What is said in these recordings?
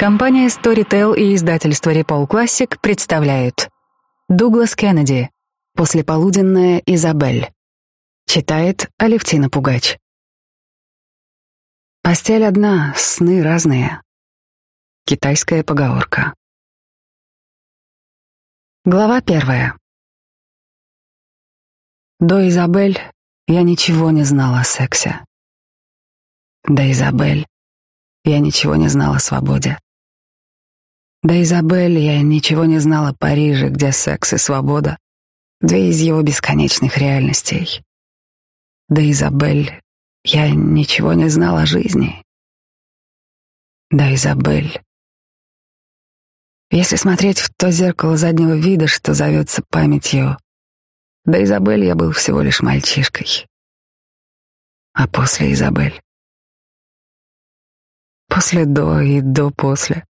Компания Storytel и издательство Repol Classic представляют Дуглас Кеннеди «Послеполуденная Изабель». Читает Алевтина Пугач. Постель одна, сны разные. Китайская поговорка. Глава первая. До Изабель я ничего не знала о сексе. До Изабель я ничего не знала о свободе. Да, Изабель, я ничего не знала о Париже, где секс и свобода — две из его бесконечных реальностей. Да, Изабель, я ничего не знала о жизни. Да, Изабель. Если смотреть в то зеркало заднего вида, что зовется памятью, да, Изабель, я был всего лишь мальчишкой. А после Изабель? После до и до после.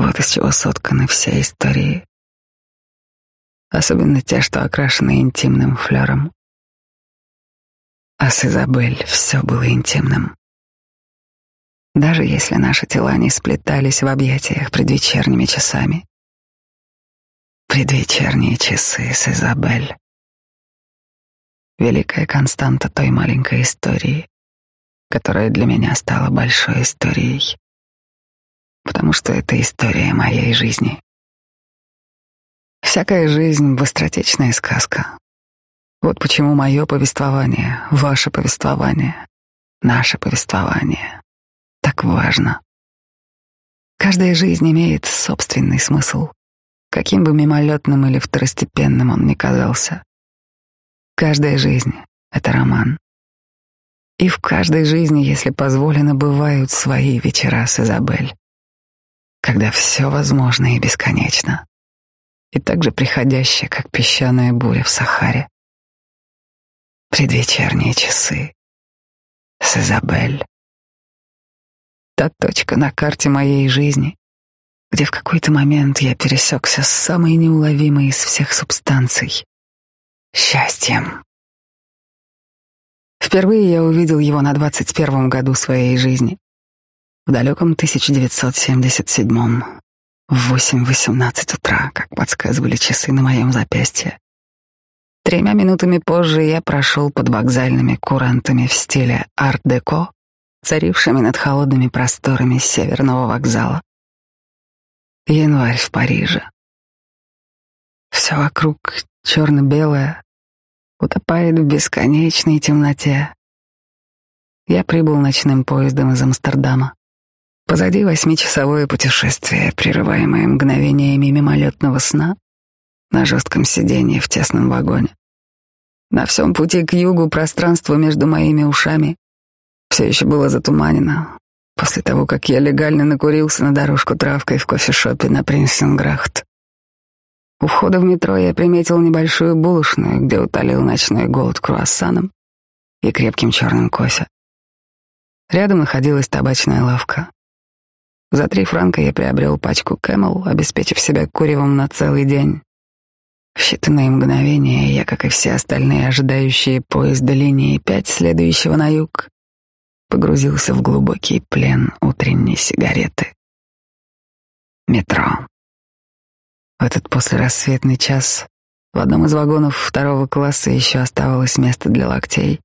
Вот из чего сотканы все истории. Особенно те, что окрашены интимным флером. А с Изабель все было интимным. Даже если наши тела не сплетались в объятиях предвечерними часами. Предвечерние часы с Изабель. Великая константа той маленькой истории, которая для меня стала большой историей потому что это история моей жизни. Всякая жизнь — быстротечная сказка. Вот почему мое повествование, ваше повествование, наше повествование так важно. Каждая жизнь имеет собственный смысл, каким бы мимолетным или второстепенным он ни казался. Каждая жизнь — это роман. И в каждой жизни, если позволено, бывают свои вечера с Изабель когда все возможно и бесконечно, и так же приходящее, как песчаная буря в Сахаре. Предвечерние часы с Изабель. Та точка на карте моей жизни, где в какой-то момент я пересекся с самой неуловимой из всех субстанций — счастьем. Впервые я увидел его на двадцать первом году своей жизни в далеком 1977-м, в 8.18 утра, как подсказывали часы на моем запястье. Тремя минутами позже я прошел под вокзальными курантами в стиле арт-деко, царившими над холодными просторами северного вокзала. Январь в Париже. Все вокруг черно-белое, утопает в бесконечной темноте. Я прибыл ночным поездом из Амстердама. Позади восьмичасовое путешествие, прерываемое мгновениями мимолетного сна на жестком сиденье в тесном вагоне. На всем пути к югу пространство между моими ушами все еще было затуманено после того, как я легально накурился на дорожку травкой в кофешопе на Принсенграхт. У входа в метро я приметил небольшую булочную, где утолил ночной голод круассаном и крепким черным кофе. Рядом находилась табачная лавка. За три франка я приобрел пачку Кэмел, обеспечив себя куревом на целый день. В считанные мгновения я, как и все остальные ожидающие поезда линии 5, следующего на юг, погрузился в глубокий плен утренней сигареты. Метро. В этот послерассветный час в одном из вагонов второго класса еще оставалось место для локтей.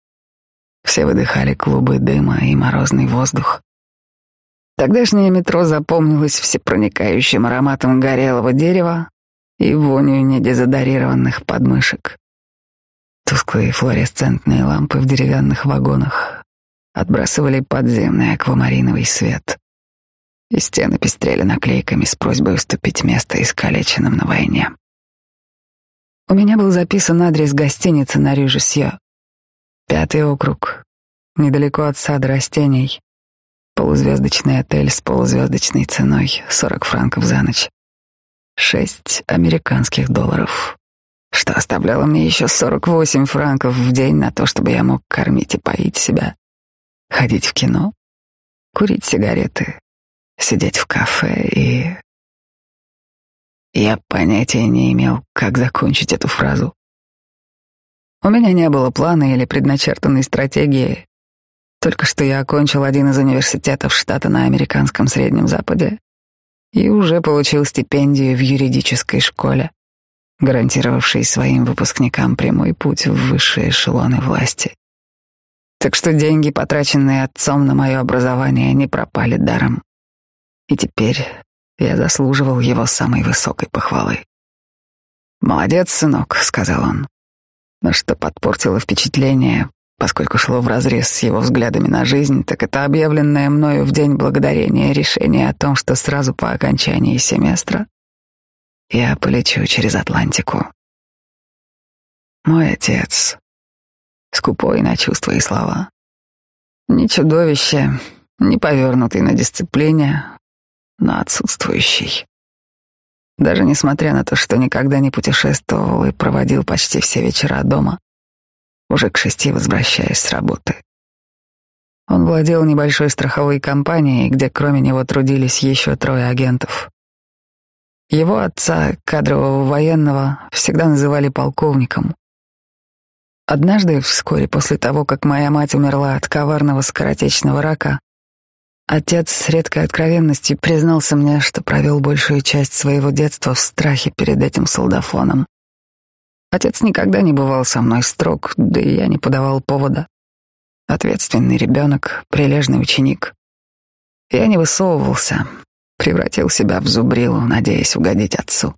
Все выдыхали клубы дыма и морозный воздух. Тогдашнее метро запомнилось всепроникающим ароматом горелого дерева и вонью недезодорированных подмышек. Тусклые флуоресцентные лампы в деревянных вагонах отбрасывали подземный аквамариновый свет, и стены пестрели наклейками с просьбой уступить место искалеченным на войне. У меня был записан адрес гостиницы на Рюжесье. Пятый округ, недалеко от сада растений, Полузвездочный отель с полузвездочной ценой — 40 франков за ночь. Шесть американских долларов, что оставляло мне еще 48 франков в день на то, чтобы я мог кормить и поить себя, ходить в кино, курить сигареты, сидеть в кафе и... Я понятия не имел, как закончить эту фразу. У меня не было плана или предначертанной стратегии, только что я окончил один из университетов штата на американском Среднем Западе и уже получил стипендию в юридической школе, гарантировавшей своим выпускникам прямой путь в высшие эшелоны власти. Так что деньги, потраченные отцом на мое образование, не пропали даром. И теперь я заслуживал его самой высокой похвалы. «Молодец, сынок», — сказал он. Но что подпортило впечатление, поскольку шло вразрез с его взглядами на жизнь, так это объявленное мною в день благодарения решение о том, что сразу по окончании семестра я полечу через Атлантику. Мой отец, скупой на чувства и слова, не чудовище, не повернутый на дисциплине, но отсутствующий. Даже несмотря на то, что никогда не путешествовал и проводил почти все вечера дома, уже к шести возвращаясь с работы. Он владел небольшой страховой компанией, где кроме него трудились еще трое агентов. Его отца, кадрового военного, всегда называли полковником. Однажды, вскоре после того, как моя мать умерла от коварного скоротечного рака, отец с редкой откровенностью признался мне, что провел большую часть своего детства в страхе перед этим солдафоном. Отец никогда не бывал со мной строг, да и я не подавал повода. Ответственный ребенок, прилежный ученик. Я не высовывался, превратил себя в зубрилу, надеясь угодить отцу,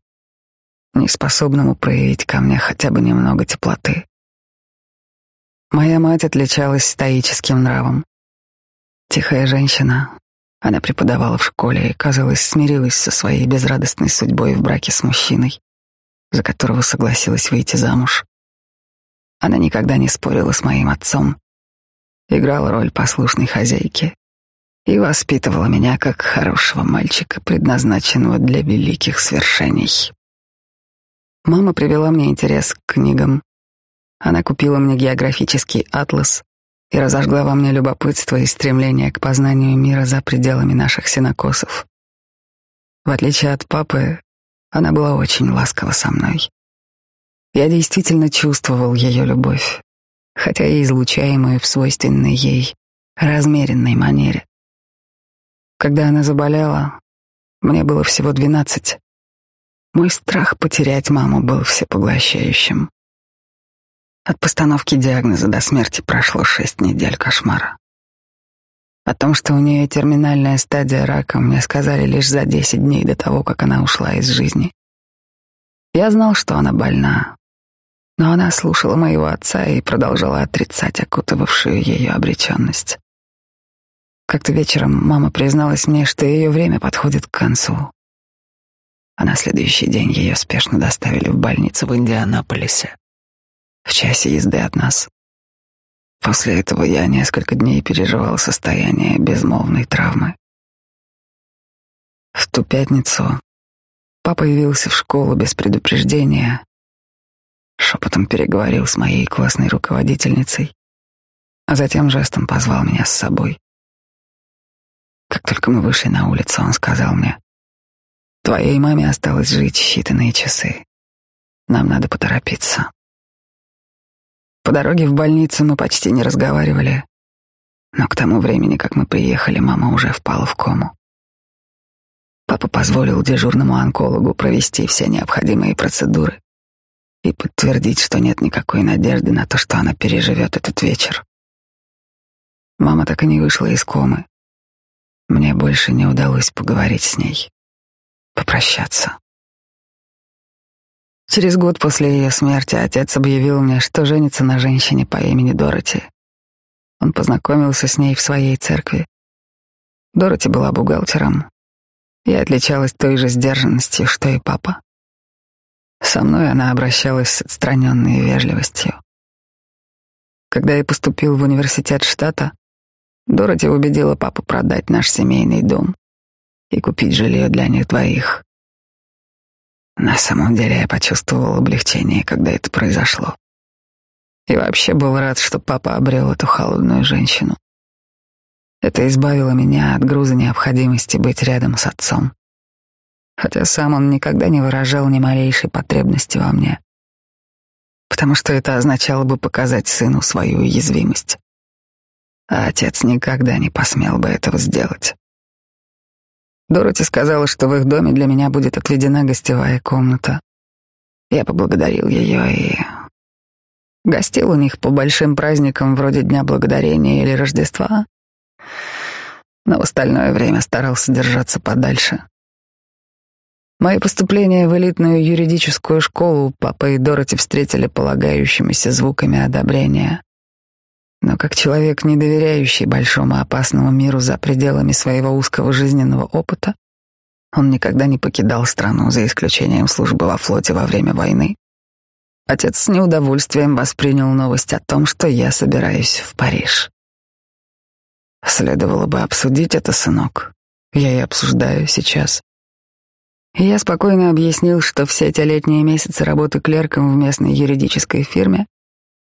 неспособному проявить ко мне хотя бы немного теплоты. Моя мать отличалась стоическим нравом. Тихая женщина, она преподавала в школе и, казалось, смирилась со своей безрадостной судьбой в браке с мужчиной за которого согласилась выйти замуж. Она никогда не спорила с моим отцом, играла роль послушной хозяйки и воспитывала меня как хорошего мальчика, предназначенного для великих свершений. Мама привела мне интерес к книгам. Она купила мне географический атлас и разожгла во мне любопытство и стремление к познанию мира за пределами наших синокосов. В отличие от папы, она была очень ласкова со мной. Я действительно чувствовал ее любовь, хотя и излучаемую в свойственной ей размеренной манере. Когда она заболела, мне было всего двенадцать. Мой страх потерять маму был всепоглощающим. От постановки диагноза до смерти прошло шесть недель кошмара. О том, что у нее терминальная стадия рака, мне сказали лишь за десять дней до того, как она ушла из жизни. Я знал, что она больна, но она слушала моего отца и продолжала отрицать окутывавшую ее обреченность. Как-то вечером мама призналась мне, что ее время подходит к концу. А на следующий день ее спешно доставили в больницу в Индианаполисе, в часе езды от нас. После этого я несколько дней переживал состояние безмолвной травмы. В ту пятницу папа явился в школу без предупреждения, шепотом переговорил с моей классной руководительницей, а затем жестом позвал меня с собой. Как только мы вышли на улицу, он сказал мне, «Твоей маме осталось жить считанные часы. Нам надо поторопиться». По дороге в больницу мы почти не разговаривали, но к тому времени, как мы приехали, мама уже впала в кому. Папа позволил дежурному онкологу провести все необходимые процедуры и подтвердить, что нет никакой надежды на то, что она переживет этот вечер. Мама так и не вышла из комы. Мне больше не удалось поговорить с ней, попрощаться. Через год после ее смерти отец объявил мне, что женится на женщине по имени Дороти. Он познакомился с ней в своей церкви. Дороти была бухгалтером и отличалась той же сдержанностью, что и папа. Со мной она обращалась с отстраненной вежливостью. Когда я поступил в университет штата, Дороти убедила папу продать наш семейный дом и купить жилье для них двоих. На самом деле я почувствовал облегчение, когда это произошло. И вообще был рад, что папа обрел эту холодную женщину. Это избавило меня от груза необходимости быть рядом с отцом. Хотя сам он никогда не выражал ни малейшей потребности во мне. Потому что это означало бы показать сыну свою уязвимость. А отец никогда не посмел бы этого сделать. Дороти сказала, что в их доме для меня будет отведена гостевая комната. Я поблагодарил ее и гостил у них по большим праздникам вроде Дня Благодарения или Рождества, но в остальное время старался держаться подальше. Мое поступление в элитную юридическую школу папа и Дороти встретили полагающимися звуками одобрения. Но как человек, не доверяющий большому опасному миру за пределами своего узкого жизненного опыта, он никогда не покидал страну, за исключением службы во флоте во время войны. Отец с неудовольствием воспринял новость о том, что я собираюсь в Париж. Следовало бы обсудить это, сынок. Я и обсуждаю сейчас. И я спокойно объяснил, что все эти летние месяцы работы клерком в местной юридической фирме,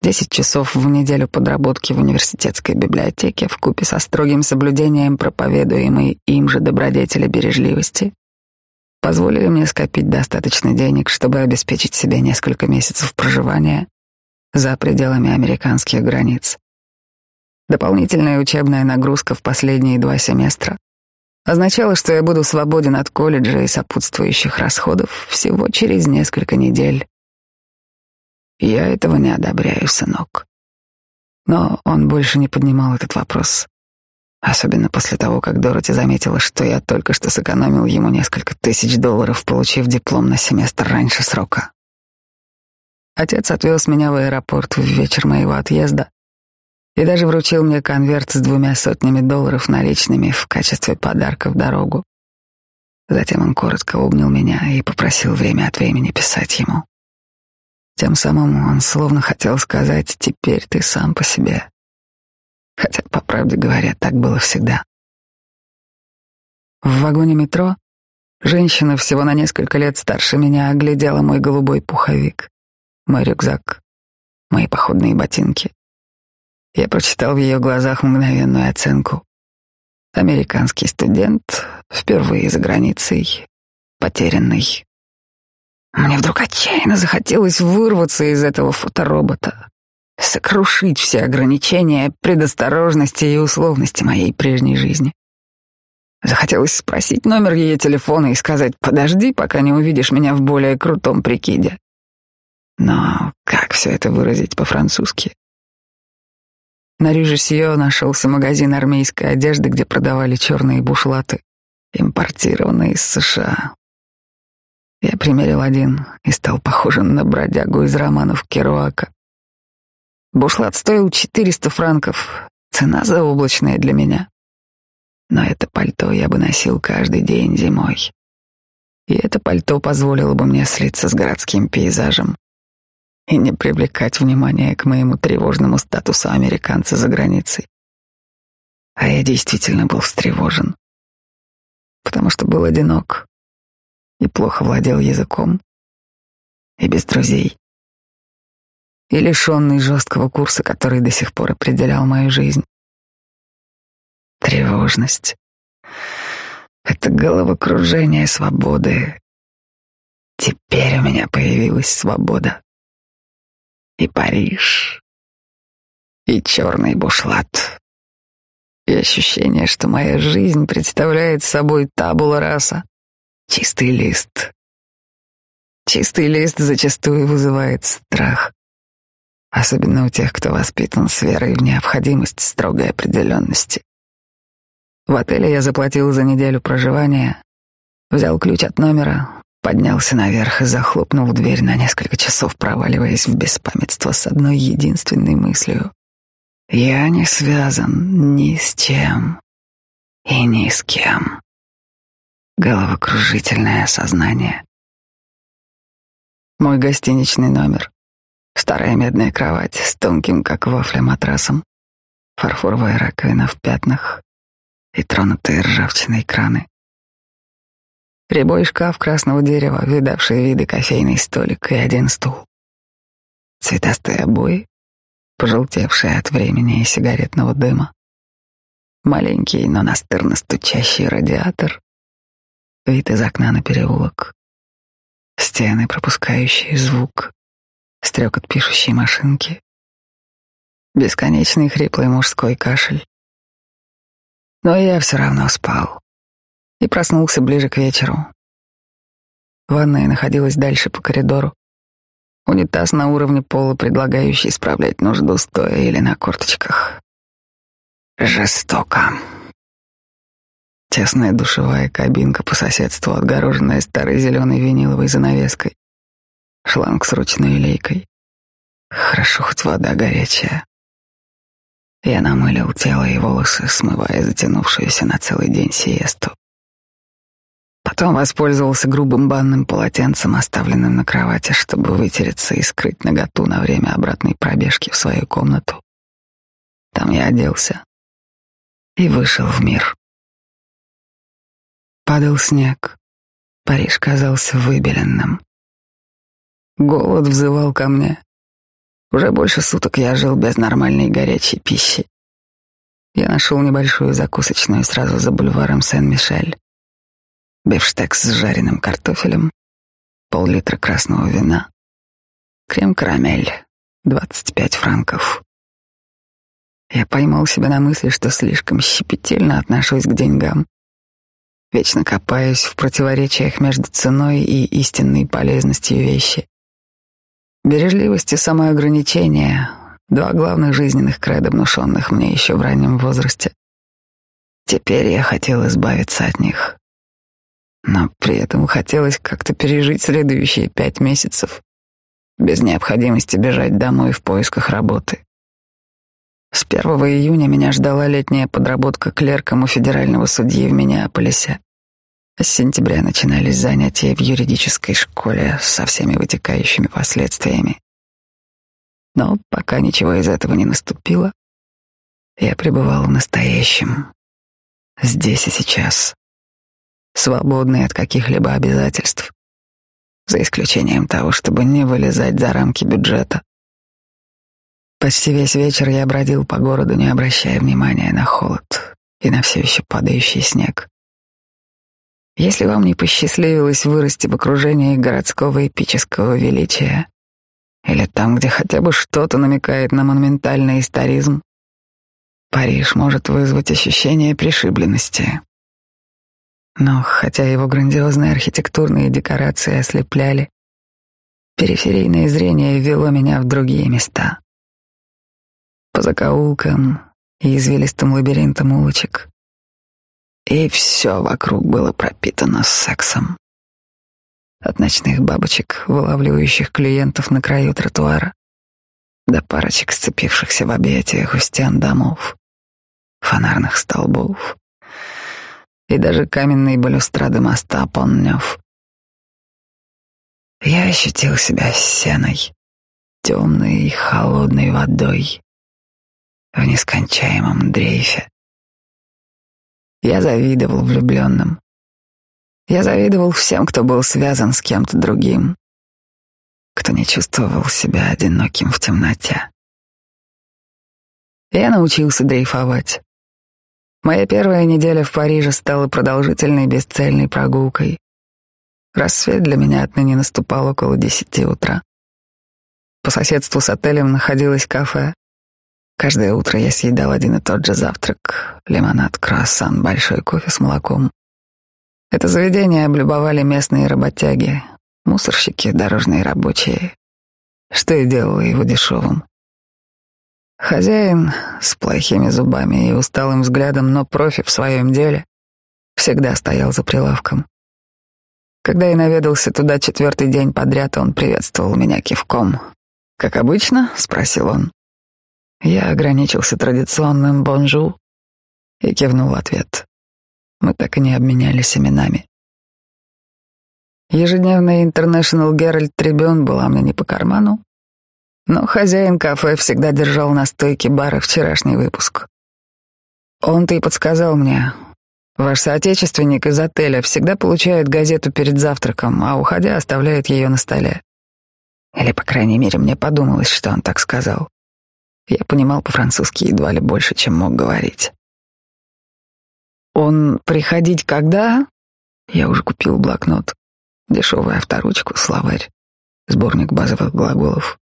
10 часов в неделю подработки в университетской библиотеке в купе со строгим соблюдением проповедуемой им же добродетели бережливости, позволили мне скопить достаточно денег, чтобы обеспечить себе несколько месяцев проживания за пределами американских границ. Дополнительная учебная нагрузка в последние два семестра означало, что я буду свободен от колледжа и сопутствующих расходов всего через несколько недель. Я этого не одобряю, сынок. Но он больше не поднимал этот вопрос. Особенно после того, как Дороти заметила, что я только что сэкономил ему несколько тысяч долларов, получив диплом на семестр раньше срока. Отец отвез меня в аэропорт в вечер моего отъезда, и даже вручил мне конверт с двумя сотнями долларов наличными в качестве подарка в дорогу. Затем он коротко обнял меня и попросил время от времени писать ему. Тем самым он словно хотел сказать «теперь ты сам по себе». Хотя, по правде говоря, так было всегда. В вагоне метро женщина всего на несколько лет старше меня оглядела мой голубой пуховик, мой рюкзак, мои походные ботинки. Я прочитал в ее глазах мгновенную оценку. Американский студент, впервые за границей, потерянный. Мне вдруг отчаянно захотелось вырваться из этого фоторобота, сокрушить все ограничения, предосторожности и условности моей прежней жизни. Захотелось спросить номер ее телефона и сказать «подожди, пока не увидишь меня в более крутом прикиде». Но как все это выразить по-французски? На Рюжесье нашелся магазин армейской одежды, где продавали черные бушлаты, импортированные из США. Я примерил один и стал похожим на бродягу из романов Керуака. Бушлат стоил 400 франков, цена заоблачная для меня. Но это пальто я бы носил каждый день зимой. И это пальто позволило бы мне слиться с городским пейзажем, и не привлекать внимания к моему тревожному статусу американца за границей. А я действительно был встревожен, потому что был одинок и плохо владел языком, и без друзей, и лишенный жесткого курса, который до сих пор определял мою жизнь. Тревожность — это головокружение свободы. Теперь у меня появилась свобода. И Париж, и черный бушлат, и ощущение, что моя жизнь представляет собой табула раса, чистый лист. Чистый лист зачастую вызывает страх, особенно у тех, кто воспитан с верой в необходимость строгой определенности. В отеле я заплатил за неделю проживания, взял ключ от номера, Поднялся наверх и захлопнул дверь на несколько часов, проваливаясь в беспамятство с одной единственной мыслью. Я не связан ни с чем и ни с кем. Головокружительное сознание. Мой гостиничный номер. Старая медная кровать с тонким, как вафля, матрасом. Фарфоровая раковина в пятнах и тронутые ржавчиной краны. Рябой шкаф красного дерева, видавший виды кофейный столик и один стул. Цветастые обои, пожелтевшие от времени и сигаретного дыма. Маленький, но настырно стучащий радиатор. Вид из окна на переулок. Стены, пропускающие звук. Стрекот пишущей машинки. Бесконечный хриплый мужской кашель. Но я все равно спал и проснулся ближе к вечеру. Ванная находилась дальше по коридору. Унитаз на уровне пола, предлагающий исправлять нужду стоя или на корточках. Жестоко. Тесная душевая кабинка по соседству, отгороженная старой зеленой виниловой занавеской. Шланг с ручной лейкой. Хорошо, хоть вода горячая. Я намылил тело и волосы, смывая затянувшуюся на целый день сиесту. Потом воспользовался грубым банным полотенцем, оставленным на кровати, чтобы вытереться и скрыть наготу на время обратной пробежки в свою комнату. Там я оделся и вышел в мир. Падал снег. Париж казался выбеленным. Голод взывал ко мне. Уже больше суток я жил без нормальной горячей пищи. Я нашел небольшую закусочную сразу за бульваром Сен-Мишель. Бифштекс с жареным картофелем, пол-литра красного вина, крем-карамель, 25 франков. Я поймал себя на мысли, что слишком щепетильно отношусь к деньгам. Вечно копаюсь в противоречиях между ценой и истинной полезностью вещи. Бережливость и самоограничение — два главных жизненных кредо, внушенных мне еще в раннем возрасте. Теперь я хотел избавиться от них. Но при этом хотелось как-то пережить следующие пять месяцев без необходимости бежать домой в поисках работы. С 1 июня меня ждала летняя подработка клерком у федерального судьи в Миннеаполисе. С сентября начинались занятия в юридической школе со всеми вытекающими последствиями. Но пока ничего из этого не наступило, я пребывал в настоящем, здесь и сейчас, свободный от каких-либо обязательств, за исключением того, чтобы не вылезать за рамки бюджета. Почти весь вечер я бродил по городу, не обращая внимания на холод и на все еще падающий снег. Если вам не посчастливилось вырасти в окружении городского эпического величия, или там, где хотя бы что-то намекает на монументальный историзм, Париж может вызвать ощущение пришибленности. Но хотя его грандиозные архитектурные декорации ослепляли, периферийное зрение вело меня в другие места. По закоулкам и извилистым лабиринтам улочек, и все вокруг было пропитано сексом. От ночных бабочек, вылавливающих клиентов на краю тротуара, до парочек, сцепившихся в объятиях у стен домов, фонарных столбов и даже каменные балюстрады моста Поннёв. Я ощутил себя сеной, темной и холодной водой в нескончаемом дрейфе. Я завидовал влюбленным. Я завидовал всем, кто был связан с кем-то другим, кто не чувствовал себя одиноким в темноте. Я научился дрейфовать. Моя первая неделя в Париже стала продолжительной бесцельной прогулкой. Рассвет для меня отныне наступал около десяти утра. По соседству с отелем находилось кафе, Каждое утро я съедал один и тот же завтрак. Лимонад, круассан, большой кофе с молоком. Это заведение облюбовали местные работяги, мусорщики, дорожные рабочие, что и делало его дешевым. Хозяин с плохими зубами и усталым взглядом, но профи в своем деле, всегда стоял за прилавком. Когда я наведался туда четвертый день подряд, он приветствовал меня кивком. «Как обычно?» — спросил он. Я ограничился традиционным «бонжу» и кивнул в ответ. Мы так и не обменялись именами. Ежедневная International Herald Tribune была мне не по карману, но хозяин кафе всегда держал на стойке бара вчерашний выпуск. Он-то и подсказал мне, ваш соотечественник из отеля всегда получает газету перед завтраком, а уходя оставляет ее на столе. Или, по крайней мере, мне подумалось, что он так сказал. Я понимал по-французски едва ли больше, чем мог говорить. Он приходить когда? Я уже купил блокнот, дешевую авторучку, словарь, сборник базовых глаголов.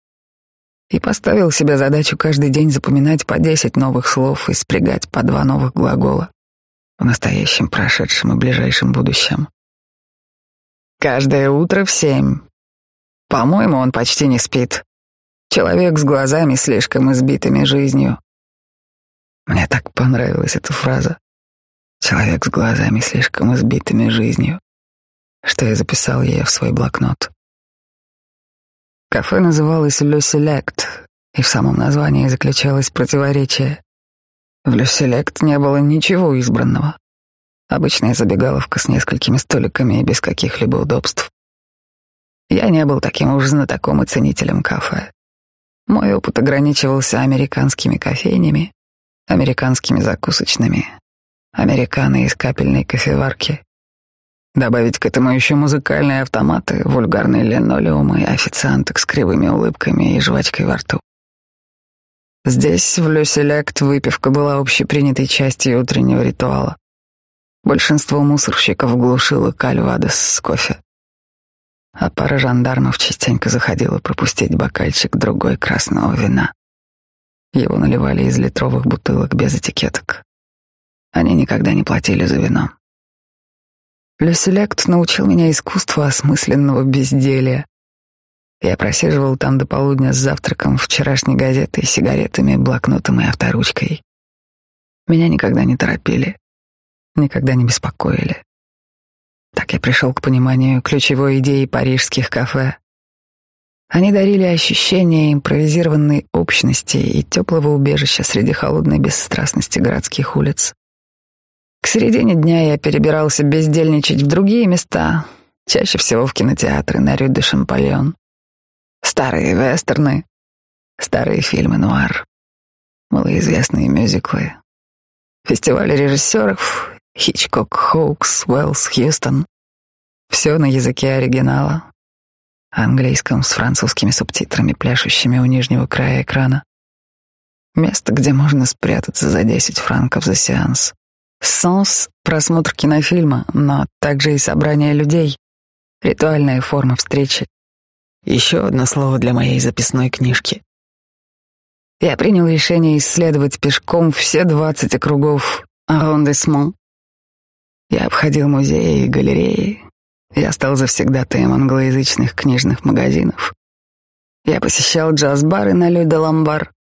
И поставил себе задачу каждый день запоминать по десять новых слов и спрягать по два новых глагола. В настоящем, прошедшем и ближайшем будущем. Каждое утро в семь. По-моему, он почти не спит. Человек с глазами, слишком избитыми жизнью. Мне так понравилась эта фраза. Человек с глазами, слишком избитыми жизнью, что я записал ее в свой блокнот. Кафе называлось «Le Select», и в самом названии заключалось противоречие. В «Le Select» не было ничего избранного. Обычная забегаловка с несколькими столиками и без каких-либо удобств. Я не был таким уж знатоком и ценителем кафе. Мой опыт ограничивался американскими кофейнями, американскими закусочными, американо из капельной кофеварки. Добавить к этому еще музыкальные автоматы, вульгарные линолеумы, официанток с кривыми улыбками и жвачкой во рту. Здесь, в Люселект, выпивка была общепринятой частью утреннего ритуала. Большинство мусорщиков глушило кальвадос с кофе. А пара жандармов частенько заходила пропустить бокальчик другой красного вина. Его наливали из литровых бутылок без этикеток. Они никогда не платили за вино. Люселект научил меня искусству осмысленного безделия. Я просиживал там до полудня с завтраком, вчерашней газетой, сигаретами, блокнотом и авторучкой. Меня никогда не торопили никогда не беспокоили. Так я пришел к пониманию ключевой идеи парижских кафе. Они дарили ощущение импровизированной общности и теплого убежища среди холодной бесстрастности городских улиц. К середине дня я перебирался бездельничать в другие места, чаще всего в кинотеатры на Рю де Шампальон. Старые вестерны, старые фильмы нуар, малоизвестные мюзиклы, фестивали режиссеров Хичкок, Хоукс, Уэллс, Хьюстон. Все на языке оригинала, английском с французскими субтитрами, пляшущими у нижнего края экрана. Место, где можно спрятаться за 10 франков за сеанс. Сенс — просмотр кинофильма, но также и собрание людей, ритуальная форма встречи. Еще одно слово для моей записной книжки. Я принял решение исследовать пешком все 20 округов аррондисмент я обходил музеи и галереи. Я стал завсегдатаем англоязычных книжных магазинов. Я посещал джаз-бары на Люда Ламбар.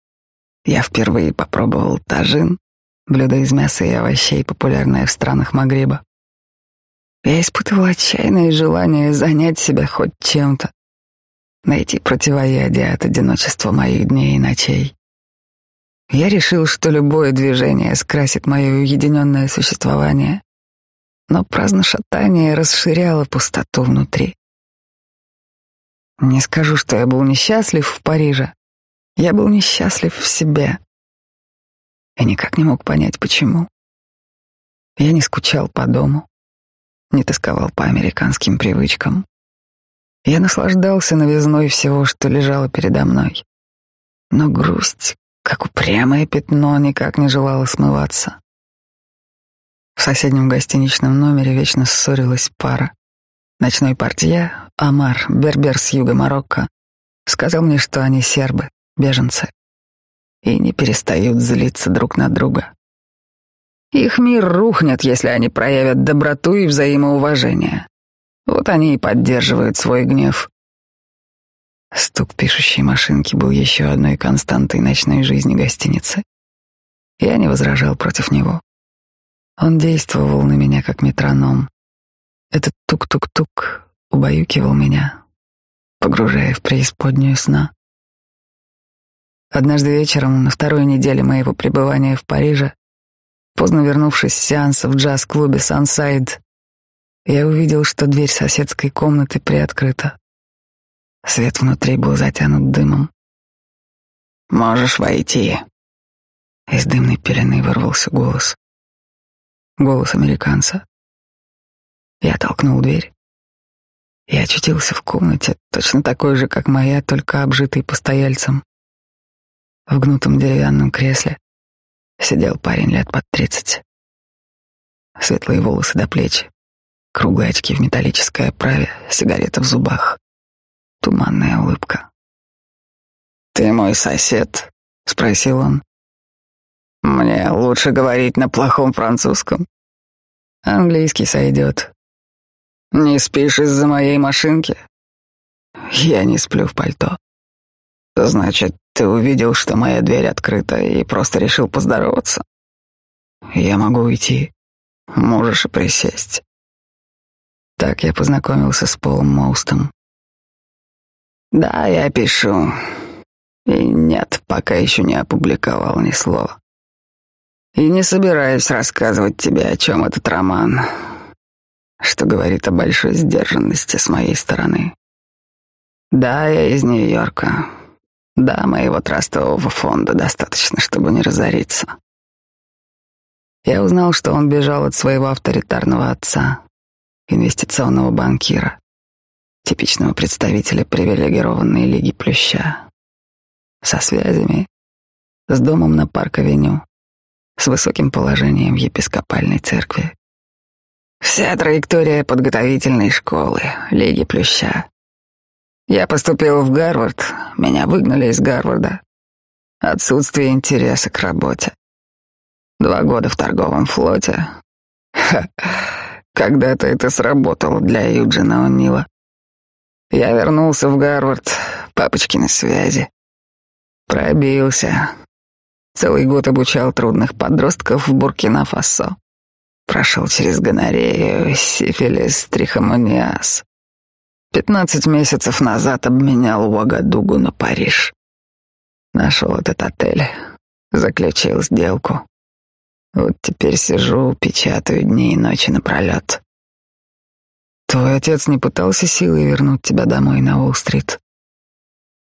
Я впервые попробовал тажин, блюдо из мяса и овощей, популярное в странах Магриба. Я испытывал отчаянное желание занять себя хоть чем-то, найти противоядие от одиночества моих дней и ночей. Я решил, что любое движение скрасит мое уединенное существование, но праздно шатание расширяло пустоту внутри. Не скажу, что я был несчастлив в Париже. Я был несчастлив в себе. Я никак не мог понять, почему. Я не скучал по дому, не тосковал по американским привычкам. Я наслаждался новизной всего, что лежало передо мной. Но грусть, как упрямое пятно, никак не желала смываться. В соседнем гостиничном номере вечно ссорилась пара. Ночной портье, Амар, бербер с юга Марокко, сказал мне, что они сербы, беженцы, и не перестают злиться друг на друга. Их мир рухнет, если они проявят доброту и взаимоуважение. Вот они и поддерживают свой гнев. Стук пишущей машинки был еще одной константой ночной жизни гостиницы. Я не возражал против него. Он действовал на меня как метроном. Этот тук-тук-тук убаюкивал меня, погружая в преисподнюю сна. Однажды вечером, на второй неделе моего пребывания в Париже, поздно вернувшись с сеанса в джаз-клубе «Сансайд», я увидел, что дверь соседской комнаты приоткрыта. Свет внутри был затянут дымом. «Можешь войти». Из дымной пелены вырвался голос. Голос американца. Я толкнул дверь. Я очутился в комнате, точно такой же, как моя, только обжитый постояльцем. В гнутом деревянном кресле сидел парень лет под тридцать. Светлые волосы до плеч, круглые очки в металлической оправе, сигарета в зубах, туманная улыбка. «Ты мой сосед?» — спросил он. Мне лучше говорить на плохом французском. Английский сойдет. Не спишь из-за моей машинки? Я не сплю в пальто. Значит, ты увидел, что моя дверь открыта и просто решил поздороваться? Я могу уйти. Можешь и присесть. Так я познакомился с Полом Моустом. Да, я пишу. И нет, пока еще не опубликовал ни слова. И не собираюсь рассказывать тебе, о чем этот роман, что говорит о большой сдержанности с моей стороны. Да, я из Нью-Йорка. Да, моего трастового фонда достаточно, чтобы не разориться. Я узнал, что он бежал от своего авторитарного отца, инвестиционного банкира, типичного представителя привилегированной лиги плюща, со связями, с домом на парк-авеню, с высоким положением в епископальной церкви. Вся траектория подготовительной школы, лиги плюща. Я поступил в Гарвард, меня выгнали из Гарварда. Отсутствие интереса к работе. Два года в торговом флоте. Когда-то это сработало для Юджина О'Нила. Я вернулся в Гарвард, папочкины связи. Пробился. Целый год обучал трудных подростков в Буркина-Фасо. Прошел через гонорею, сифилис, трихомониаз. Пятнадцать месяцев назад обменял Уагадугу на Париж. Нашел этот отель, заключил сделку. Вот теперь сижу, печатаю дни и ночи напролет. Твой отец не пытался силой вернуть тебя домой на Уолл-стрит?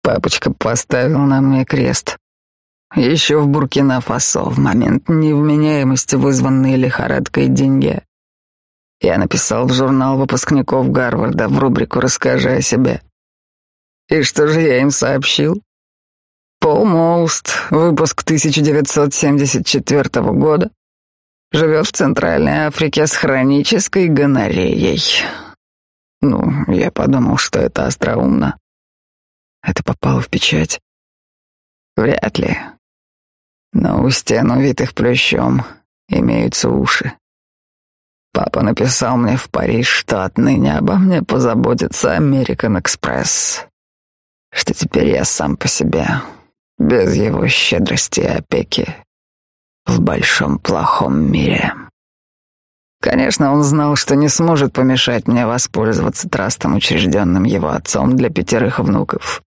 Папочка поставил на мне крест. Еще в Буркина-Фасо, в момент невменяемости, вызванной лихорадкой деньги. Я написал в журнал выпускников Гарварда в рубрику «Расскажи о себе». И что же я им сообщил? Пол Моуст, выпуск 1974 года, живет в Центральной Африке с хронической гонореей. Ну, я подумал, что это остроумно. Это попало в печать? Вряд ли. Но у стен, увитых плющом, имеются уши. Папа написал мне в Париж, что отныне обо мне позаботится American Express, что теперь я сам по себе, без его щедрости и опеки, в большом плохом мире. Конечно, он знал, что не сможет помешать мне воспользоваться трастом, учрежденным его отцом для пятерых внуков.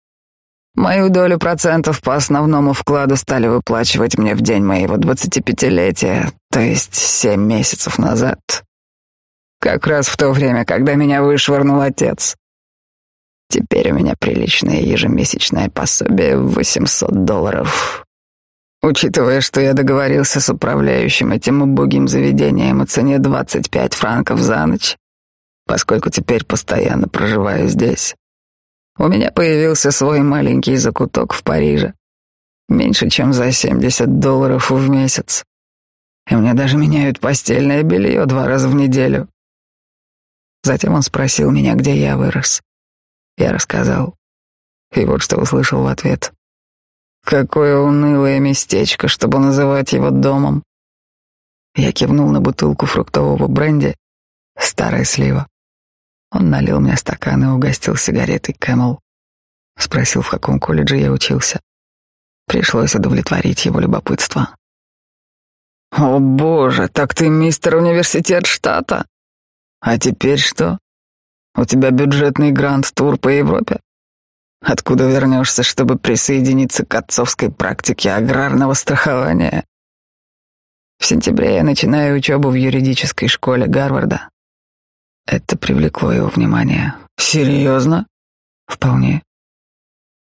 Мою долю процентов по основному вкладу стали выплачивать мне в день моего двадцатипятилетия, то есть семь месяцев назад. Как раз в то время, когда меня вышвырнул отец. Теперь у меня приличное ежемесячное пособие в 800 долларов. Учитывая, что я договорился с управляющим этим убогим заведением о цене 25 франков за ночь, поскольку теперь постоянно проживаю здесь, у меня появился свой маленький закуток в Париже. Меньше, чем за 70 долларов в месяц. И мне даже меняют постельное белье два раза в неделю. Затем он спросил меня, где я вырос. Я рассказал. И вот что услышал в ответ. Какое унылое местечко, чтобы называть его домом. Я кивнул на бутылку фруктового бренди, старая слива. Он налил мне стакан и угостил сигаретой Кэмел. Спросил, в каком колледже я учился. Пришлось удовлетворить его любопытство. «О боже, так ты мистер университет штата? А теперь что? У тебя бюджетный грант-тур по Европе? Откуда вернешься, чтобы присоединиться к отцовской практике аграрного страхования?» В сентябре я начинаю учебу в юридической школе Гарварда. Это привлекло его внимание. Серьезно? Вполне.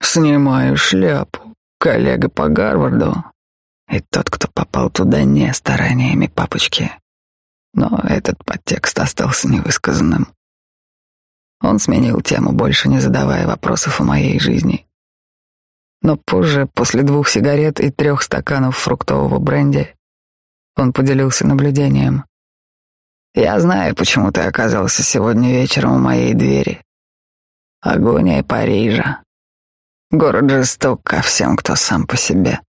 Снимаю шляпу, коллега по Гарварду. И тот, кто попал туда не стараниями папочки. Но этот подтекст остался невысказанным. Он сменил тему, больше не задавая вопросов о моей жизни. Но позже, после двух сигарет и трех стаканов фруктового бренди, он поделился наблюдением. Я знаю, почему ты оказался сегодня вечером у моей двери. Агония Парижа. Город жесток ко всем, кто сам по себе.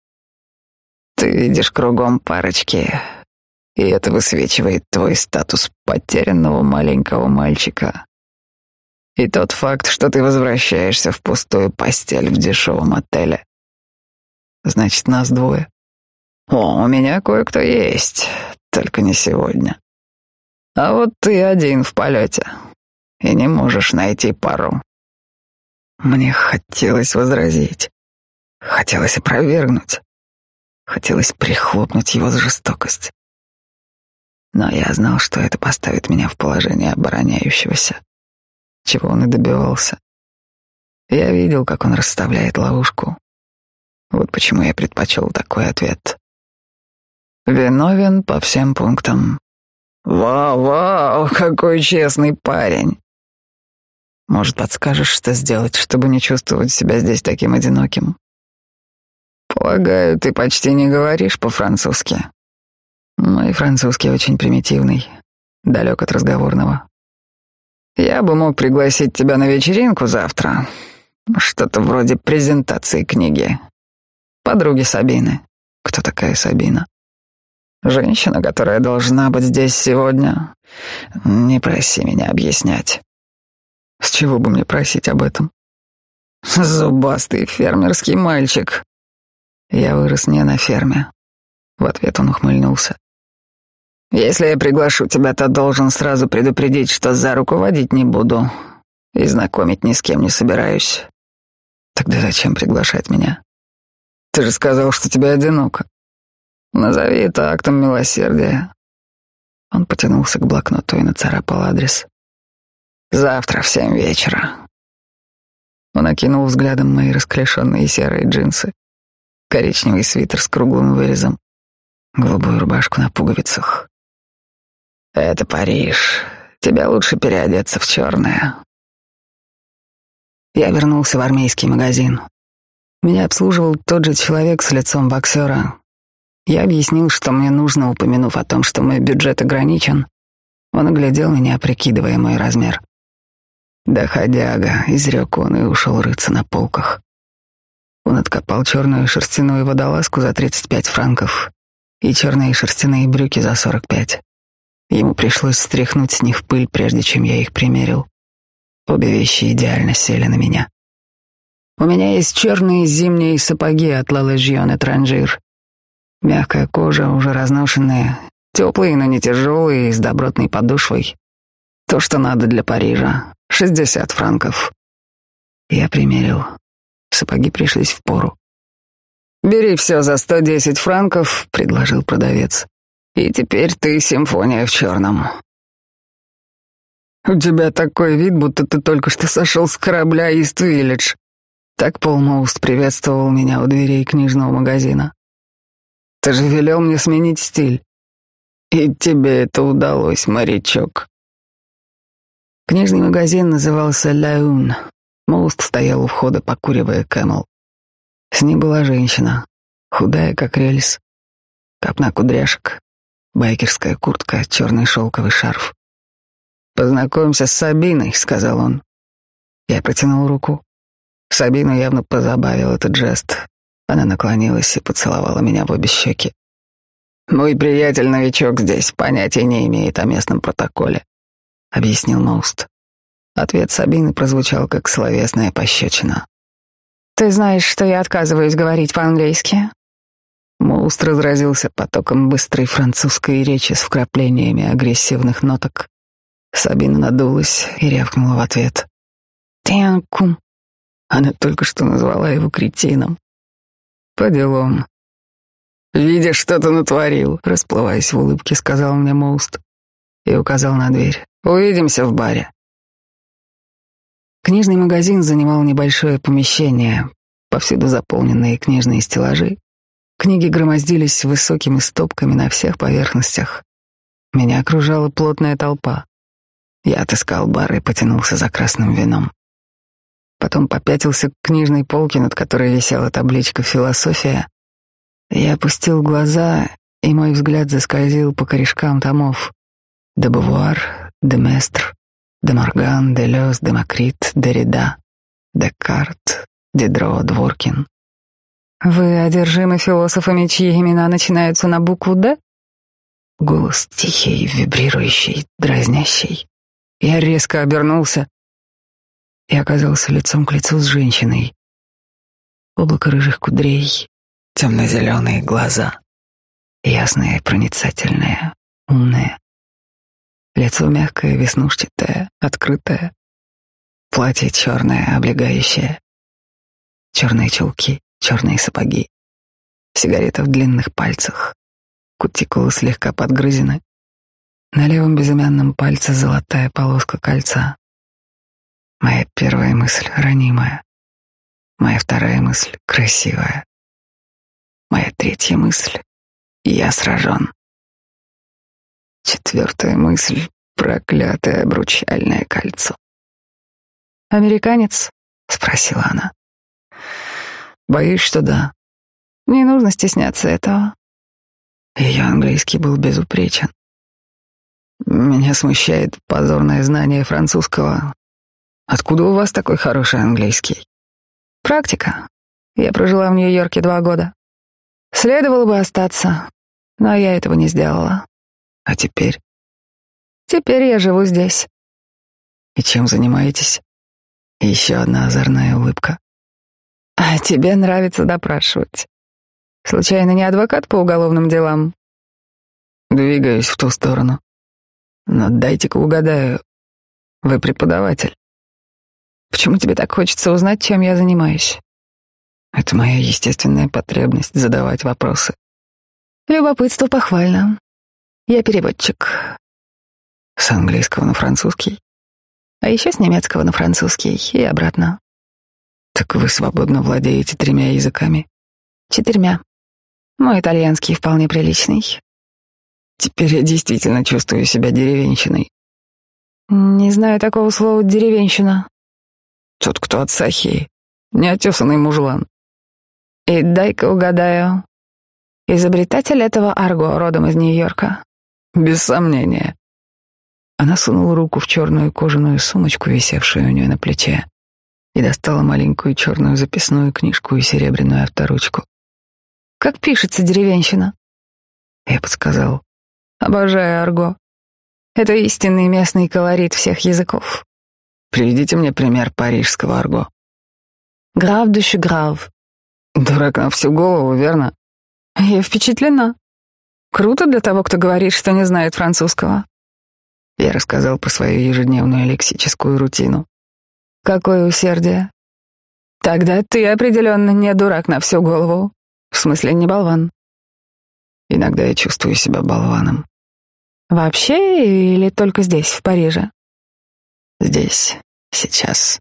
Ты видишь кругом парочки, И это высвечивает твой статус потерянного маленького мальчика. И тот факт, что ты возвращаешься в пустую постель в дешевом отеле. Значит, нас двое. О, у меня кое-кто есть, только не сегодня. А вот ты один в полете и не можешь найти пару. Мне хотелось возразить, хотелось опровергнуть, хотелось прихлопнуть его за жестокость. Но я знал, что это поставит меня в положение обороняющегося, чего он и добивался. Я видел, как он расставляет ловушку. Вот почему я предпочел такой ответ. Виновен по всем пунктам. Вау, вау, какой честный парень. Может, подскажешь, что сделать, чтобы не чувствовать себя здесь таким одиноким? Полагаю, ты почти не говоришь по-французски. Мой французский очень примитивный, далек от разговорного. Я бы мог пригласить тебя на вечеринку завтра. Что-то вроде презентации книги. Подруги Сабины. Кто такая Сабина? Женщина, которая должна быть здесь сегодня. Не проси меня объяснять. С чего бы мне просить об этом? Зубастый фермерский мальчик. Я вырос не на ферме. В ответ он ухмыльнулся. Если я приглашу тебя, то должен сразу предупредить, что за руку водить не буду и знакомить ни с кем не собираюсь. Тогда зачем приглашать меня? Ты же сказал, что тебе одиноко. Назови это актом милосердия. Он потянулся к блокноту и нацарапал адрес. Завтра в семь вечера. Он окинул взглядом мои расклешенные серые джинсы, коричневый свитер с круглым вырезом, голубую рубашку на пуговицах, это Париж. Тебе лучше переодеться в черное. Я вернулся в армейский магазин. Меня обслуживал тот же человек с лицом боксера. Я объяснил, что мне нужно, упомянув о том, что мой бюджет ограничен. Он оглядел меня, прикидывая мой размер. «Доходяга», — изрек он и ушел рыться на полках. Он откопал черную шерстяную водолазку за 35 франков и черные шерстяные брюки за 45. Ему пришлось стряхнуть с них пыль, прежде чем я их примерил. Обе вещи идеально сели на меня. У меня есть черные зимние сапоги от La Legion Étrangère. Мягкая кожа, уже разношенная, теплые, но не тяжелые, с добротной подошвой. То, что надо для Парижа. Шестьдесят франков. Я примерил. Сапоги пришлись в пору. «Бери все за сто десять франков», — предложил продавец. И теперь ты симфония в черном. У тебя такой вид, будто ты только что сошел с корабля из Твиллидж. Так Пол Моуст приветствовал меня у дверей книжного магазина. Ты же велел мне сменить стиль. И тебе это удалось, морячок. Книжный магазин назывался «La Hune». Моуст стоял у входа, покуривая Кэмел. С ним была женщина, худая, как рельс, копна кудряшек, Байкерская куртка, черный шелковый шарф. «Познакомься с Сабиной», — сказал он. Я протянул руку. Сабину явно позабавил этот жест. Она наклонилась и поцеловала меня в обе щеки. «Мой приятель-новичок здесь понятия не имеет о местном протоколе», — объяснил Моуст. Ответ Сабины прозвучал как словесная пощечина. «Ты знаешь, что я отказываюсь говорить по-английски?» Моуст разразился потоком быстрой французской речи с вкраплениями агрессивных ноток. Сабина надулась и рявкнула в ответ. «T'es un con». Она только что назвала его кретином. По делам. «Видишь, что ты натворил», — расплываясь в улыбке, сказал мне Моуст и указал на дверь. «Увидимся в баре». Книжный магазин занимал небольшое помещение, повсюду заполненные книжные стеллажи, Книги громоздились высокими стопками на всех поверхностях. Меня окружала плотная толпа. Я отыскал бар и потянулся за красным вином. Потом попятился к книжной полке, над которой висела табличка «Философия». Я опустил глаза, и мой взгляд заскользил по корешкам томов. Де Бувуар, де Местр, де Морган, де Лёс, де Макрит, де Декарт, Дидро, Дворкин. Вы одержимы философами, чьи имена начинаются на букву «Д»? Голос тихий, вибрирующий, дразнящий. Я резко обернулся и оказался лицом к лицу с женщиной. Облако рыжих кудрей, темно-зеленые глаза, ясные, проницательные, умные. Лицо мягкое, веснушчатое, открытое. Платье черное, облегающее. Черные чулки, черные сапоги. Сигарета в длинных пальцах. Кутикулы слегка подгрызены. На левом безымянном пальце золотая полоска кольца. Моя первая мысль ранимая. Моя вторая мысль красивая. Моя третья мысль — я сражен. Четвертая мысль — проклятое обручальное кольцо. «Американец?» — спросила она. «Боюсь, что да. Не нужно стесняться этого. Ее английский был безупречен. Меня смущает позорное знание французского. Откуда у вас такой хороший английский? Практика. Я прожила в Нью-Йорке два года. Следовало бы остаться, но я этого не сделала. А теперь? Теперь я живу здесь. И чем занимаетесь? Еще одна озорная улыбка. А тебе нравится допрашивать. Случайно не адвокат по уголовным делам? Двигаюсь в ту сторону. Но дайте-ка угадаю. Вы преподаватель. Почему тебе так хочется узнать, чем я занимаюсь? Это моя естественная потребность задавать вопросы. Любопытство похвально. Я переводчик. С английского на французский? А еще с немецкого на французский и обратно. Так вы свободно владеете тремя языками? Четырьмя. Мой итальянский вполне приличный. Теперь я действительно чувствую себя деревенщиной. Не знаю такого слова «деревенщина». Тот, кто от Сахи, неотесанный мужлан. И дай-ка угадаю. Изобретатель этого арго родом из Нью-Йорка. Без сомнения. Она сунула руку в черную кожаную сумочку, висевшую у нее на плече, и достала маленькую черную записную книжку и серебряную авторучку. Как пишется деревенщина? Я подсказал. Обожаю арго. Это истинный местный колорит всех языков. Приведите мне пример парижского арго. Грав душе грав. Дурак на всю голову, верно? Я впечатлена. Круто для того, кто говорит, что не знает французского. Я рассказал про свою ежедневную лексическую рутину. Какое усердие. Тогда ты определенно не дурак на всю голову. В смысле, не болван. Иногда я чувствую себя болваном. Вообще или только здесь, в Париже? Здесь, сейчас.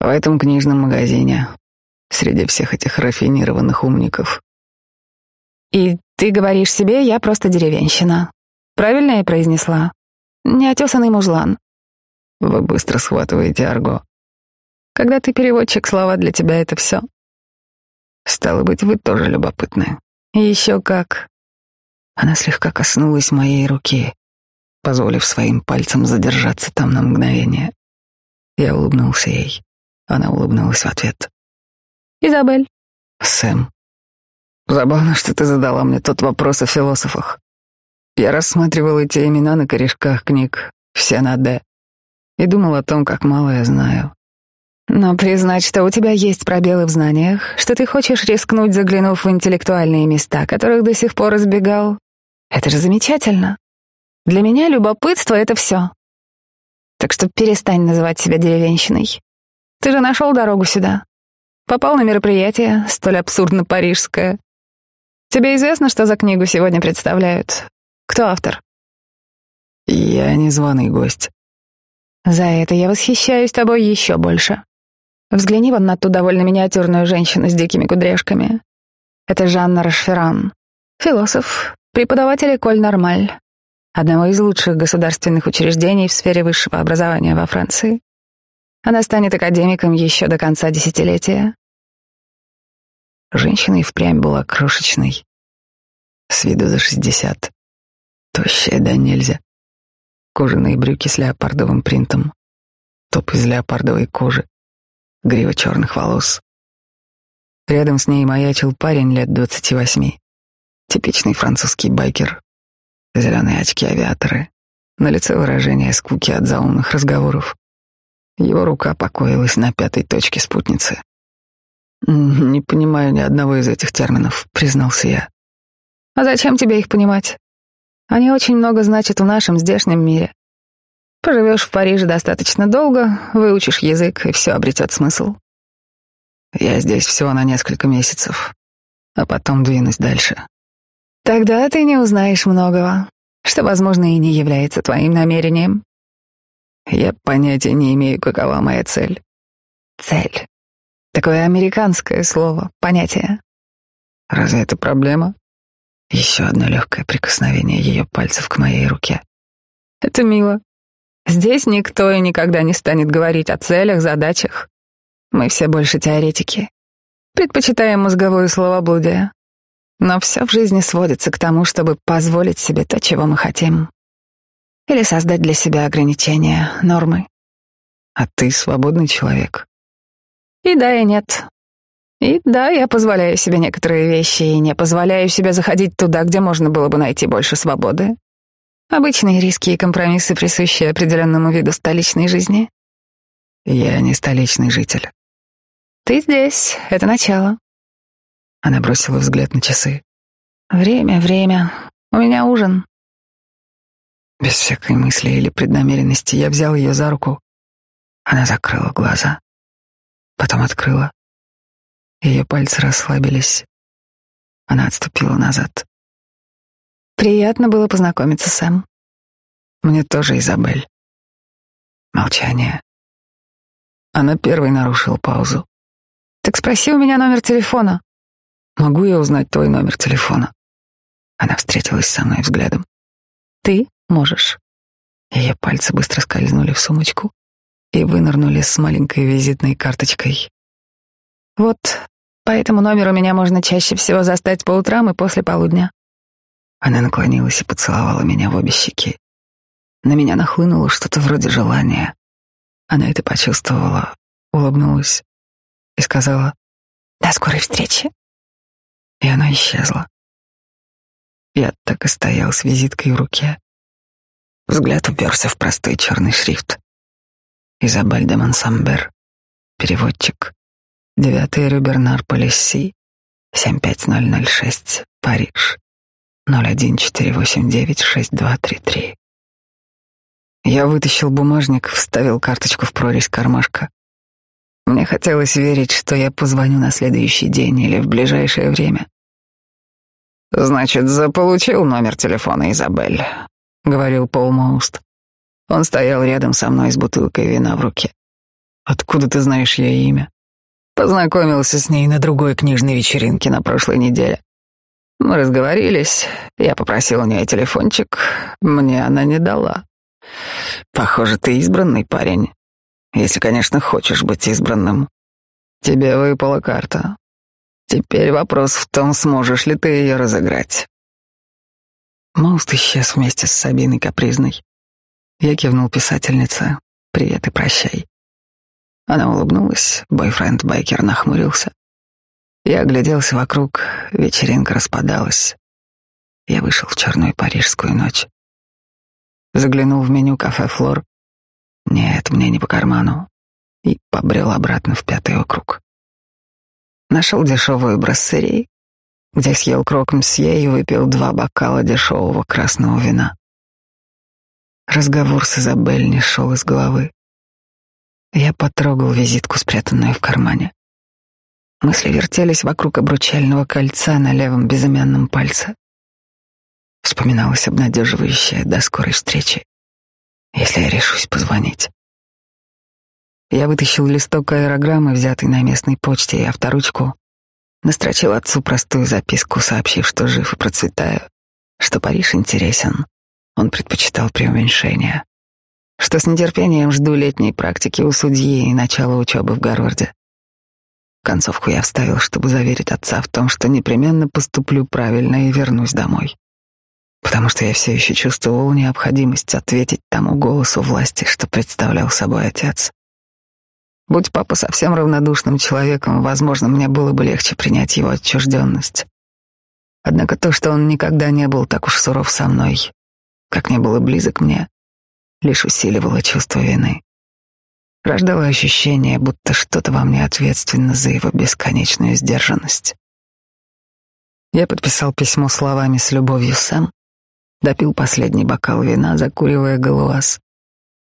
В этом книжном магазине, среди всех этих рафинированных умников. И ты говоришь себе, я просто деревенщина. Правильно я произнесла? Неотесанный мужлан. Вы быстро схватываете арго. Когда ты переводчик, слова для тебя — это все. Стало быть, вы тоже любопытны. Еще как. Она слегка коснулась моей руки, позволив своим пальцам задержаться там на мгновение. Я улыбнулся ей. Она улыбнулась в ответ. Изабель. Сэм. Забавно, что ты задала мне тот вопрос о философах. Я рассматривал эти имена на корешках книг, все на «Д», и думал о том, как мало я знаю. Но признать, что у тебя есть пробелы в знаниях, что ты хочешь рискнуть, заглянув в интеллектуальные места, которых до сих пор избегал, это же замечательно. Для меня любопытство — это все. Так что перестань называть себя деревенщиной. Ты же нашел дорогу сюда. Попал на мероприятие, столь абсурдно парижское. Тебе известно, что за книгу сегодня представляют? Кто автор? Я незваный гость. За это я восхищаюсь тобой еще больше. Взгляни вон на ту довольно миниатюрную женщину с дикими кудряшками. Это Жанна Рашферан, философ, преподаватель Эколь Нормаль, одного из лучших государственных учреждений в сфере высшего образования во Франции. Она станет академиком еще до конца десятилетия. Женщина и впрямь была крошечной, с виду за шестьдесят, тощая да нельзя. Кожаные брюки с леопардовым принтом, топ из леопардовой кожи, грива черных волос. Рядом с ней маячил парень лет двадцати восьми, типичный французский байкер. Зеленые очки-авиаторы, на лице выражение скуки от заумных разговоров. Его рука покоилась на пятой точке спутницы. «Не понимаю ни одного из этих терминов», — признался я. «А зачем тебе их понимать? Они очень много значат в нашем здешнем мире. Поживешь в Париже достаточно долго, выучишь язык, и все обретет смысл. Я здесь всего на несколько месяцев, а потом двинусь дальше. Тогда ты не узнаешь многого, что, возможно, и не является твоим намерением. Я понятия не имею, какова моя цель. Цель. Такое американское слово, понятие. Разве это проблема? Еще одно легкое прикосновение ее пальцев к моей руке. Это мило. Здесь никто и никогда не станет говорить о целях, задачах. Мы все больше теоретики. Предпочитаем мозговое словоблудие. Но все в жизни сводится к тому, чтобы позволить себе то, чего мы хотим. Или создать для себя ограничения, нормы. А ты свободный человек. И да, и нет. И да, я позволяю себе некоторые вещи и не позволяю себе заходить туда, где можно было бы найти больше свободы. Обычные риски и компромиссы, присущие определенному виду столичной жизни. Я не столичный житель. Ты здесь, это начало. Она бросила взгляд на часы. Время, время. У меня ужин. Без всякой мысли или преднамеренности я взял ее за руку. Она закрыла глаза, потом открыла. Ее пальцы расслабились. Она отступила назад. Приятно было познакомиться, Сэм. Мне тоже, Изабель. Молчание. Она первой нарушила паузу. Так спроси у меня номер телефона. Могу я узнать твой номер телефона? Она встретилась со мной взглядом. Ты можешь. Ее пальцы быстро скользнули в сумочку и вынырнули с маленькой визитной карточкой. Вот по этому номеру меня можно чаще всего застать по утрам и после полудня. Она наклонилась и поцеловала меня в обе щеки. На меня нахлынуло что-то вроде желания. Она это почувствовала, улыбнулась и сказала «До скорой встречи». И она исчезла. Я так и стоял с визиткой в руке. Взгляд уперся в простой черный шрифт. Изабель де Монсамбер, переводчик, девятый Рюбернар Полисси, 75006, Париж. 0148962233. Я вытащил бумажник, вставил карточку в прорезь кармашка. Мне хотелось верить, что я позвоню на следующий день или в ближайшее время. «Значит, заполучил номер телефона Изабель», — говорил Пол Моуст. Он стоял рядом со мной с бутылкой вина в руке. «Откуда ты знаешь ее имя?» Познакомился с ней на другой книжной вечеринке на прошлой неделе. Мы разговорились, я попросил у нее телефончик, мне она не дала. Похоже, ты избранный парень, если, конечно, хочешь быть избранным. Тебе выпала карта. Теперь вопрос в том, сможешь ли ты ее разыграть. Моуст исчез вместе с Сабиной Капризной. Я кивнул писательнице. «Привет и прощай». Она улыбнулась, бойфренд-байкер нахмурился. Я огляделся вокруг, вечеринка распадалась. Я вышел в черную парижскую ночь. Заглянул в меню кафе «Флор». Нет, мне не по карману. И побрел обратно в пятый округ. Нашел дешевую брассерию, где съел крок-мсье и выпил два бокала дешевого красного вина. Разговор с Изабель не шел из головы. Я потрогал визитку, спрятанную в кармане. Мысли вертелись вокруг обручального кольца на левом безымянном пальце. Вспоминалось обнадеживающее до скорой встречи, если я решусь позвонить. Я вытащил листок аэрограммы, взятый на местной почте, и авторучку, настрочил отцу простую записку, сообщив, что жив и процветаю, что Париж интересен, он предпочитал преуменьшение, что с нетерпением жду летней практики у судьи и начала учебы в Гарварде. Концовку я вставил, чтобы заверить отца в том, что непременно поступлю правильно и вернусь домой. Потому что я все еще чувствовал необходимость ответить тому голосу власти, что представлял собой отец. Будь папа совсем равнодушным человеком, возможно, мне было бы легче принять его отчужденность. Однако то, что он никогда не был так уж суров со мной, как не было близок мне, лишь усиливало чувство вины. Рождало ощущение, будто что-то во мне ответственно за его бесконечную сдержанность. Я подписал письмо словами с любовью Сэм, допил последний бокал вина, закуривая галуаз,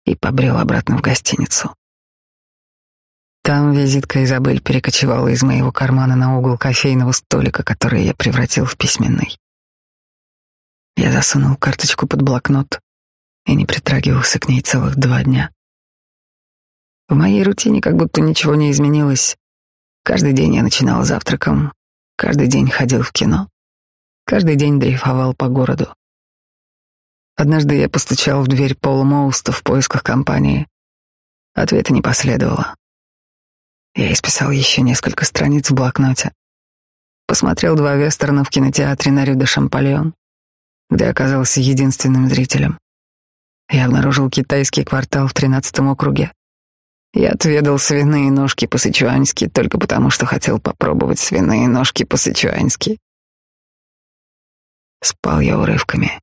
и побрел обратно в гостиницу. Там визитка Изабель перекочевала из моего кармана на угол кофейного столика, который я превратил в письменный. Я засунул карточку под блокнот и не притрагивался к ней целых два дня. В моей рутине как будто ничего не изменилось. Каждый день я начинал завтраком, каждый день ходил в кино, каждый день дрейфовал по городу. Однажды я постучал в дверь Пола Моуста в поисках компании. Ответа не последовало. Я исписал еще несколько страниц в блокноте. Посмотрел два вестерна в кинотеатре на Рю Шампальон, где оказался единственным зрителем. Я обнаружил китайский квартал в тринадцатом округе. Я отведал свиные ножки по-сычуански только потому, что хотел попробовать свиные ножки по-сычуански. Спал я урывками.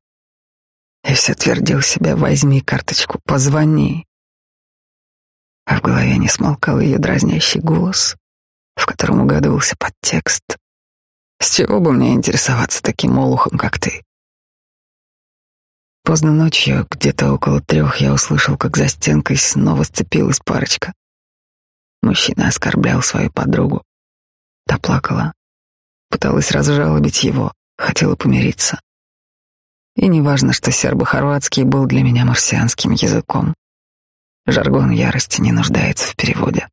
И все твердил себе «возьми карточку, позвони» а в голове не смолкал ее дразнящий голос, в котором угадывался подтекст. С чего бы мне интересоваться таким олухом, как ты? Поздно ночью, где-то около трех, я услышал, как за стенкой снова сцепилась парочка. Мужчина оскорблял свою подругу. Та плакала, пыталась разжалобить его, хотела помириться. И неважно, что сербо-хорватский был для меня марсианским языком. Жаргон ярости не нуждается в переводе.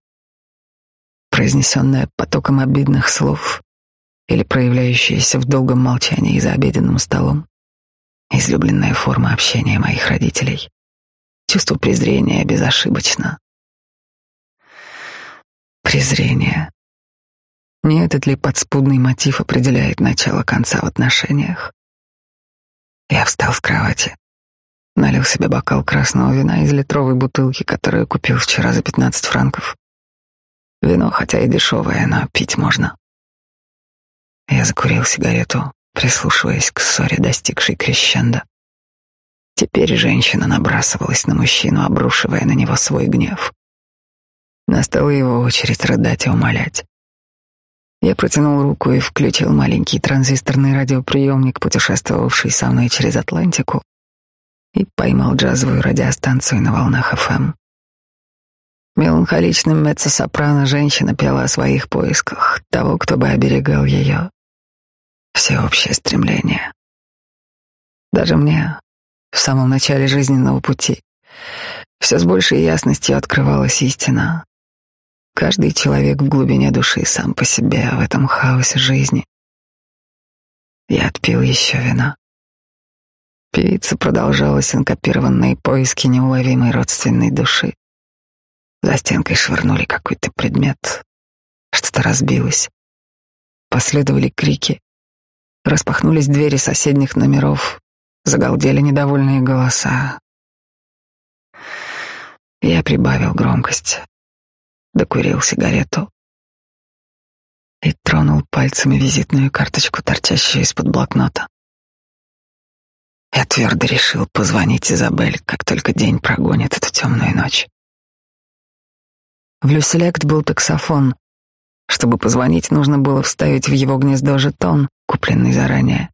Произнесенное потоком обидных слов или проявляющееся в долгом молчании за обеденным столом. Излюбленная форма общения моих родителей. Чувство презрения безошибочно. Презрение. Не этот ли подспудный мотив определяет начало конца в отношениях? Я встал с кровати. Налил себе бокал красного вина из литровой бутылки, которую купил вчера за 15 франков. Вино, хотя и дешевое, но пить можно. Я закурил сигарету, прислушиваясь к ссоре, достигшей крещенда. Теперь женщина набрасывалась на мужчину, обрушивая на него свой гнев. Настала его очередь рыдать и умолять. Я протянул руку и включил маленький транзисторный радиоприемник, путешествовавший со мной через Атлантику, и поймал джазовую радиостанцию на волнах ФМ. Меланхоличным меццо-сопрано женщина пела о своих поисках того, кто бы оберегал ее. Всеобщее стремление. Даже мне, в самом начале жизненного пути, все с большей ясностью открывалась истина. Каждый человек в глубине души сам по себе в этом хаосе жизни. Я отпил еще вина. Певица продолжала синкопированные поиски неуловимой родственной души. За стенкой швырнули какой-то предмет. Что-то разбилось. Последовали крики. Распахнулись двери соседних номеров. Загалдели недовольные голоса. Я прибавил громкость. Докурил сигарету. И тронул пальцами визитную карточку, торчащую из-под блокнота. Я твердо решил позвонить Изабель, как только день прогонит эту темную ночь. В Люселект был таксофон. Чтобы позвонить, нужно было вставить в его гнездо жетон, купленный заранее.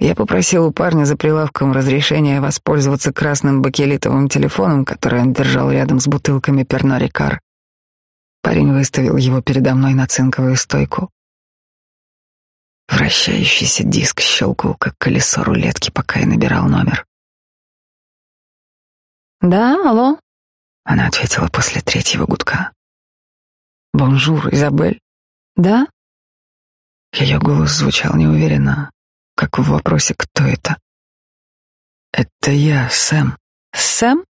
Я попросил у парня за прилавком разрешения воспользоваться красным бакелитовым телефоном, который он держал рядом с бутылками Перно Рикар. Парень выставил его передо мной на цинковую стойку. Вращающийся диск щелкал, как колесо рулетки, пока я набирал номер. «Да, алло?» Она ответила после третьего гудка. «Bonjour, Изабель». «Да?» Ее голос звучал неуверенно, как в вопросе «Кто это?». «Это я, Сэм». «Сэм?»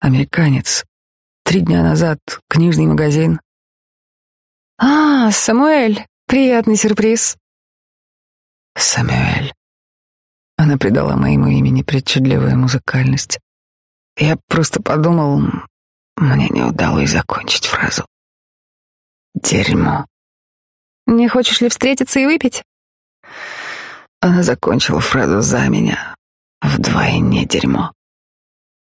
«Американец. Три дня назад. Книжный магазин». «А, Самуэль, приятный сюрприз». Самюэль. Она придала моему имени причудливую музыкальность. Я просто подумал, мне не удалось закончить фразу. Дерьмо. Не хочешь ли встретиться и выпить? Она закончила фразу за меня. Вдвойне дерьмо.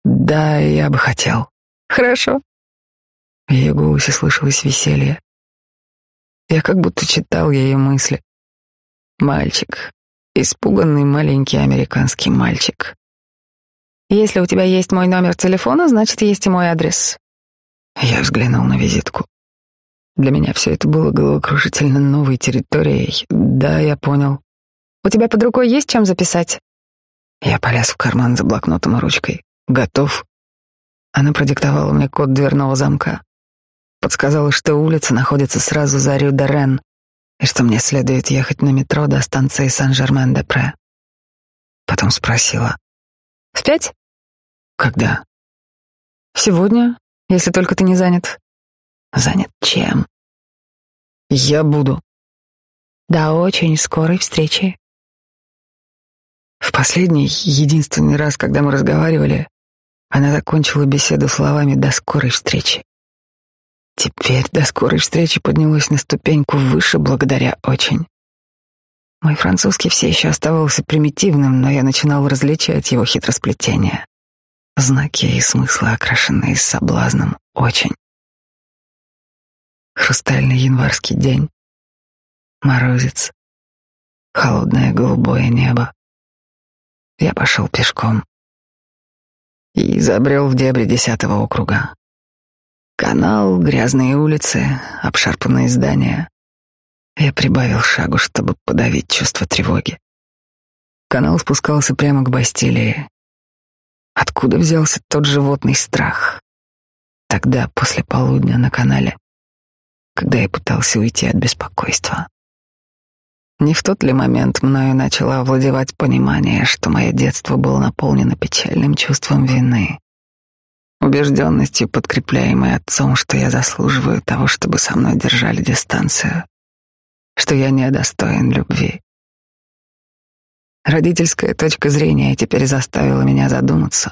Да, я бы хотел. Хорошо. В ее голосе слышалось веселье. Я как будто читал ее мысли. Мальчик. Испуганный маленький американский мальчик. Если у тебя есть мой номер телефона, значит, есть и мой адрес. Я взглянул на визитку. Для меня все это было головокружительно новой территорией. Да, я понял. У тебя под рукой есть чем записать? Я полез в карман за блокнотом и ручкой. Готов. Она продиктовала мне код дверного замка. Подсказала, что улица находится сразу за Рю-де-Рен, и что мне следует ехать на метро до станции Сан-Жермен-де-Пре. Потом спросила. «В пять?» «Когда?» «Сегодня, если только ты не занят». «Занят чем?» «Я буду». «До очень скорой встречи». В последний, единственный раз, когда мы разговаривали, она закончила беседу словами «до скорой встречи». Теперь до скорой встречи поднялась на ступеньку выше благодаря очень. Мой французский все еще оставался примитивным, но я начинал различать его хитросплетения. Знаки и смыслы, окрашенные соблазном, очень. Хрустальный январский день. Морозец. Холодное голубое небо. Я пошел пешком и забрел в дебри десятого округа. Канал, грязные улицы, обшарпанные здания. Я прибавил шагу, чтобы подавить чувство тревоги. Канал спускался прямо к Бастилии. Откуда взялся тот животный страх? Тогда, после полудня на канале, когда я пытался уйти от беспокойства. Не в тот ли момент мною начало овладевать понимание, что мое детство было наполнено печальным чувством вины, убежденностью, подкрепляемой отцом, что я заслуживаю того, чтобы со мной держали дистанцию, что я недостоин любви. Родительская точка зрения теперь заставила меня задуматься,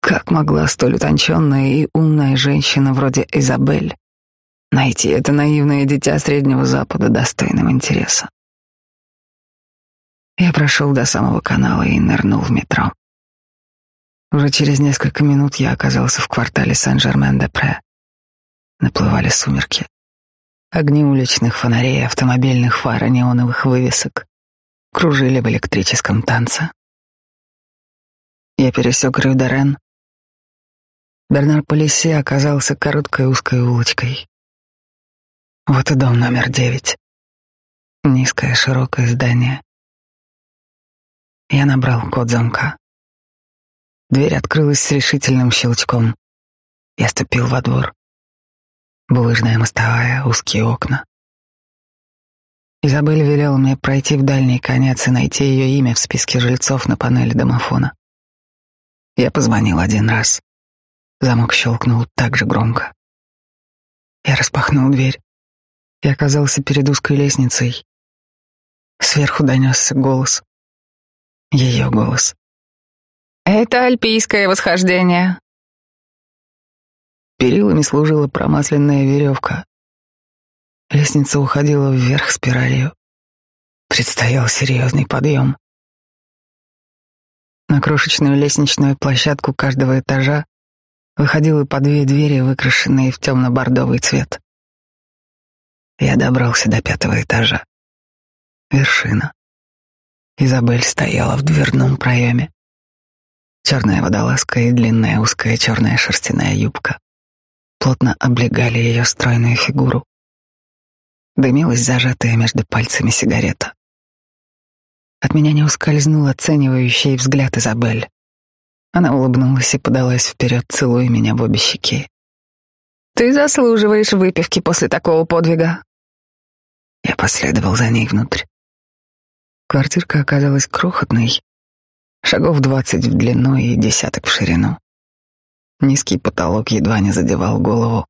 как могла столь утонченная и умная женщина вроде Изабель найти это наивное дитя Среднего Запада достойным интереса. Я прошел до самого канала и нырнул в метро. Уже через несколько минут я оказался в квартале Сен-Жермен-де-Пре. Наплывали сумерки. Огни уличных фонарей, автомобильных фар и неоновых вывесок кружили в электрическом танце. Я пересек Рю-де-Рен. Бернар Полиси оказался короткой узкой улочкой. Вот и дом номер девять. Низкое широкое здание. Я набрал код замка. Дверь открылась с решительным щелчком. Я ступил во двор. Булыжная мостовая, узкие окна. Изабель велела мне пройти в дальний конец и найти ее имя в списке жильцов на панели домофона. Я позвонил один раз. Замок щелкнул так же громко. Я распахнул дверь и оказался перед узкой лестницей. Сверху донесся голос. Ее голос. Это альпийское восхождение. Перилами служила промасленная веревка. Лестница уходила вверх спиралью. Предстоял серьезный подъем. На крошечную лестничную площадку каждого этажа выходило по две двери, выкрашенные в темно-бордовый цвет. Я добрался до пятого этажа. Вершина. Изабель стояла в дверном проеме. Черная водолазка и длинная узкая черная шерстяная юбка плотно облегали ее стройную фигуру. Дымилась зажатая между пальцами сигарета. От меня не ускользнул оценивающий взгляд Изабель. Она улыбнулась и подалась вперед, целуя меня в обе щеки. «Ты заслуживаешь выпивки после такого подвига». Я последовал за ней внутрь. Квартирка оказалась крохотной, шагов двадцать в длину и десяток в ширину. Низкий потолок едва не задевал голову.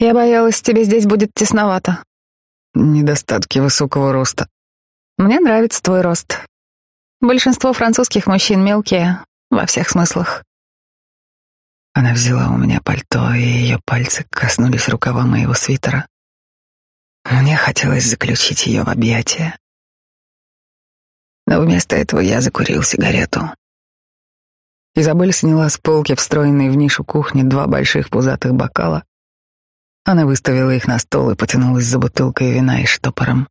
Я боялась, тебе здесь будет тесновато. Недостатки высокого роста. Мне нравится твой рост. Большинство французских мужчин мелкие, во всех смыслах. Она взяла у меня пальто, и ее пальцы коснулись рукава моего свитера. Мне хотелось заключить ее в объятия. Но вместо этого я закурил сигарету. Изабель сняла с полки встроенной в нишу кухни два больших пузатых бокала. Она выставила их на стол и потянулась за бутылкой вина и штопором.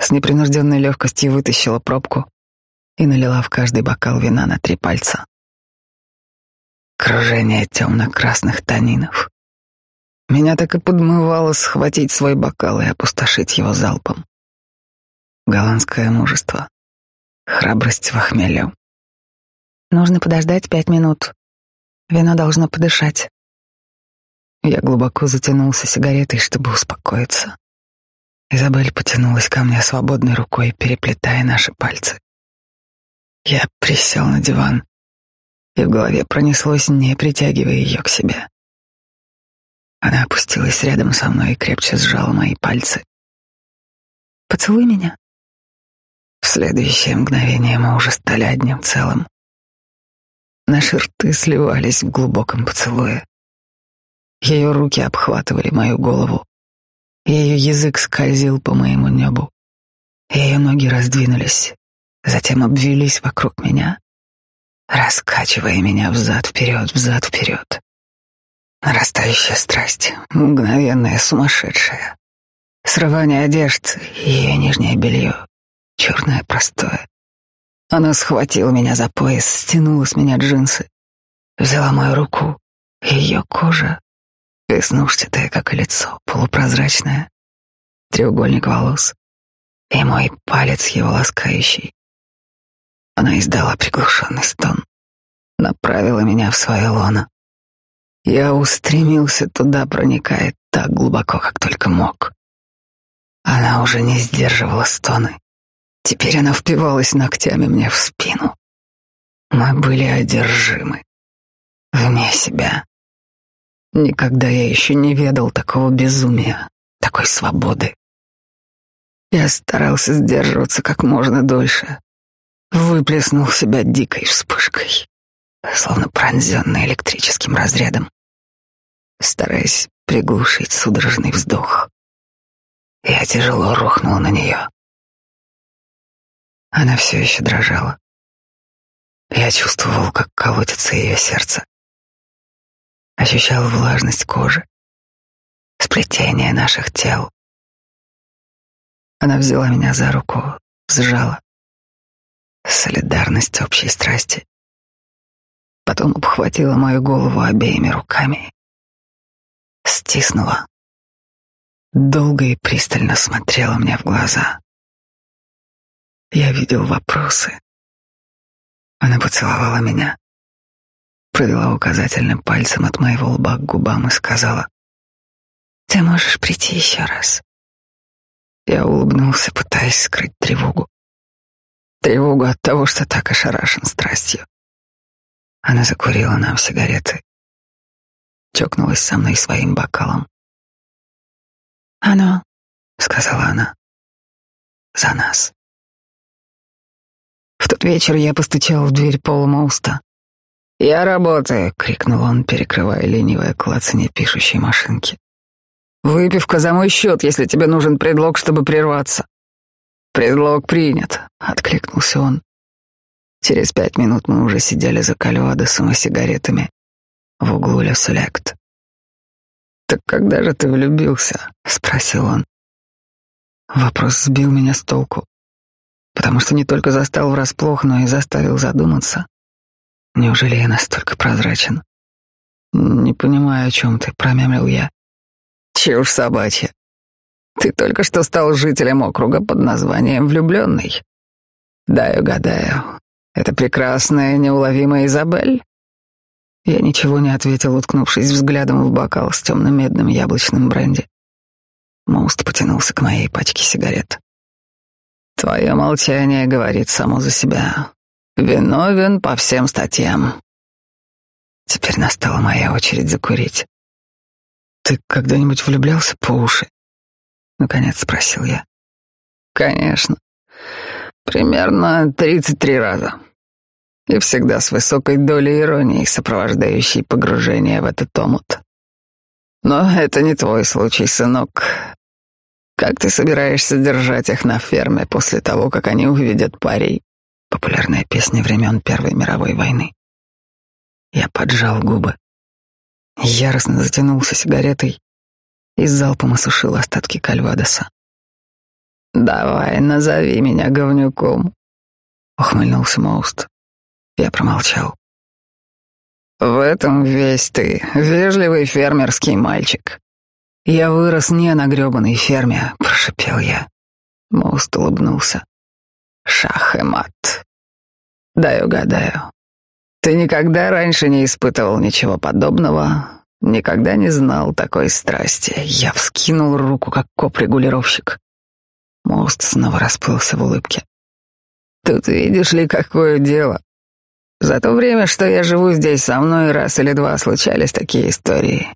С непринужденной легкостью вытащила пробку и налила в каждый бокал вина на три пальца. Кружение темно-красных танинов. Меня так и подмывало схватить свой бокал и опустошить его залпом. Голландское мужество. Храбрость в хмелю. Нужно подождать пять минут. Вино должно подышать. Я глубоко затянулся сигаретой, чтобы успокоиться. Изабель потянулась ко мне свободной рукой, переплетая наши пальцы. Я присел на диван, и в голове пронеслось, не притягивая ее к себе. Она опустилась рядом со мной и крепче сжала мои пальцы. «Поцелуй меня». В следующее мгновение мы уже стали одним целым. Наши рты сливались в глубоком поцелуе. Ее руки обхватывали мою голову. Ее язык скользил по моему небу. Ее ноги раздвинулись, затем обвились вокруг меня, раскачивая меня взад-вперед, взад-вперед. Нарастающая страсть, мгновенная, сумасшедшая. Срывание одежд и ее нижнее белье, черное простое. Она схватила меня за пояс, стянула с меня джинсы, взяла мою руку, ее кожа, веснушчатая, как и лицо, полупрозрачная, треугольник волос и мой палец его ласкающий. Она издала приглушенный стон, направила меня в свое лоно. Я устремился туда, проникая так глубоко, как только мог. Она уже не сдерживала стоны. Теперь она впивалась ногтями мне в спину. Мы были одержимы. Вне себя. Никогда я еще не ведал такого безумия, такой свободы. Я старался сдерживаться как можно дольше. Выплеснул себя дикой вспышкой, словно пронзенный электрическим разрядом, стараясь приглушить судорожный вздох. Я тяжело рухнул на нее. Она все еще дрожала. Я чувствовал, как колотится ее сердце. Ощущал влажность кожи, сплетение наших тел. Она взяла меня за руку, сжала. Солидарность общей страсти. Потом обхватила мою голову обеими руками. Стиснула. Долго и пристально смотрела мне в глаза. Я видел вопросы. Она поцеловала меня, провела указательным пальцем от моего лба к губам и сказала, «Ты можешь прийти еще раз». Я улыбнулся, пытаясь скрыть тревогу. Тревогу от того, что так ошарашен страстью. Она закурила нам сигареты, чокнулась со мной своим бокалом. «Оно», — сказала она, — «за нас». Тот вечер я постучал в дверь Пола Моуста. «Я работаю!» — крикнул он, перекрывая ленивое клацанье пишущей машинки. «Выпивка за мой счет, если тебе нужен предлог, чтобы прерваться». «Предлог принят», — откликнулся он. Через пять минут мы уже сидели за кальвадосом и сигаретами в углу Лесулект. «Так когда же ты влюбился?» — спросил он. Вопрос сбил меня с толку потому что не только застал врасплох, но и заставил задуматься. Неужели я настолько прозрачен? Не понимаю, о чем ты, промямлил я. Чушь собачья. Ты только что стал жителем округа под названием Влюбленный. Дай угадаю. Это прекрасная, неуловимая Изабель? Я ничего не ответил, уткнувшись взглядом в бокал с темным медным яблочным бренди. Моуст потянулся к моей пачке сигарет. Твое молчание говорит само за себя. Виновен по всем статьям. Теперь настала моя очередь закурить. Ты когда-нибудь влюблялся по уши? Наконец спросил я. Конечно. Примерно тридцать три раза. И всегда с высокой долей иронии, сопровождающей погружение в этот омут. Но это не твой случай, сынок. Как ты собираешься держать их на ферме после того, как они увидят парей? Популярная песня времен Первой мировой войны. Я поджал губы, яростно затянулся сигаретой и залпом осушил остатки кальвадоса. «Давай, назови меня говнюком», — ухмыльнулся Моуст. Я промолчал. «В этом весь ты, вежливый фермерский мальчик. Я вырос не на грёбаной ферме», — прошипел я. Моуст улыбнулся. «Шах и мат. Дай угадаю. Ты никогда раньше не испытывал ничего подобного, никогда не знал такой страсти». Я вскинул руку, как коп-регулировщик. Мост снова расплылся в улыбке. Тут видишь ли, какое дело. За то время, что я живу здесь, со мной раз или два случались такие истории.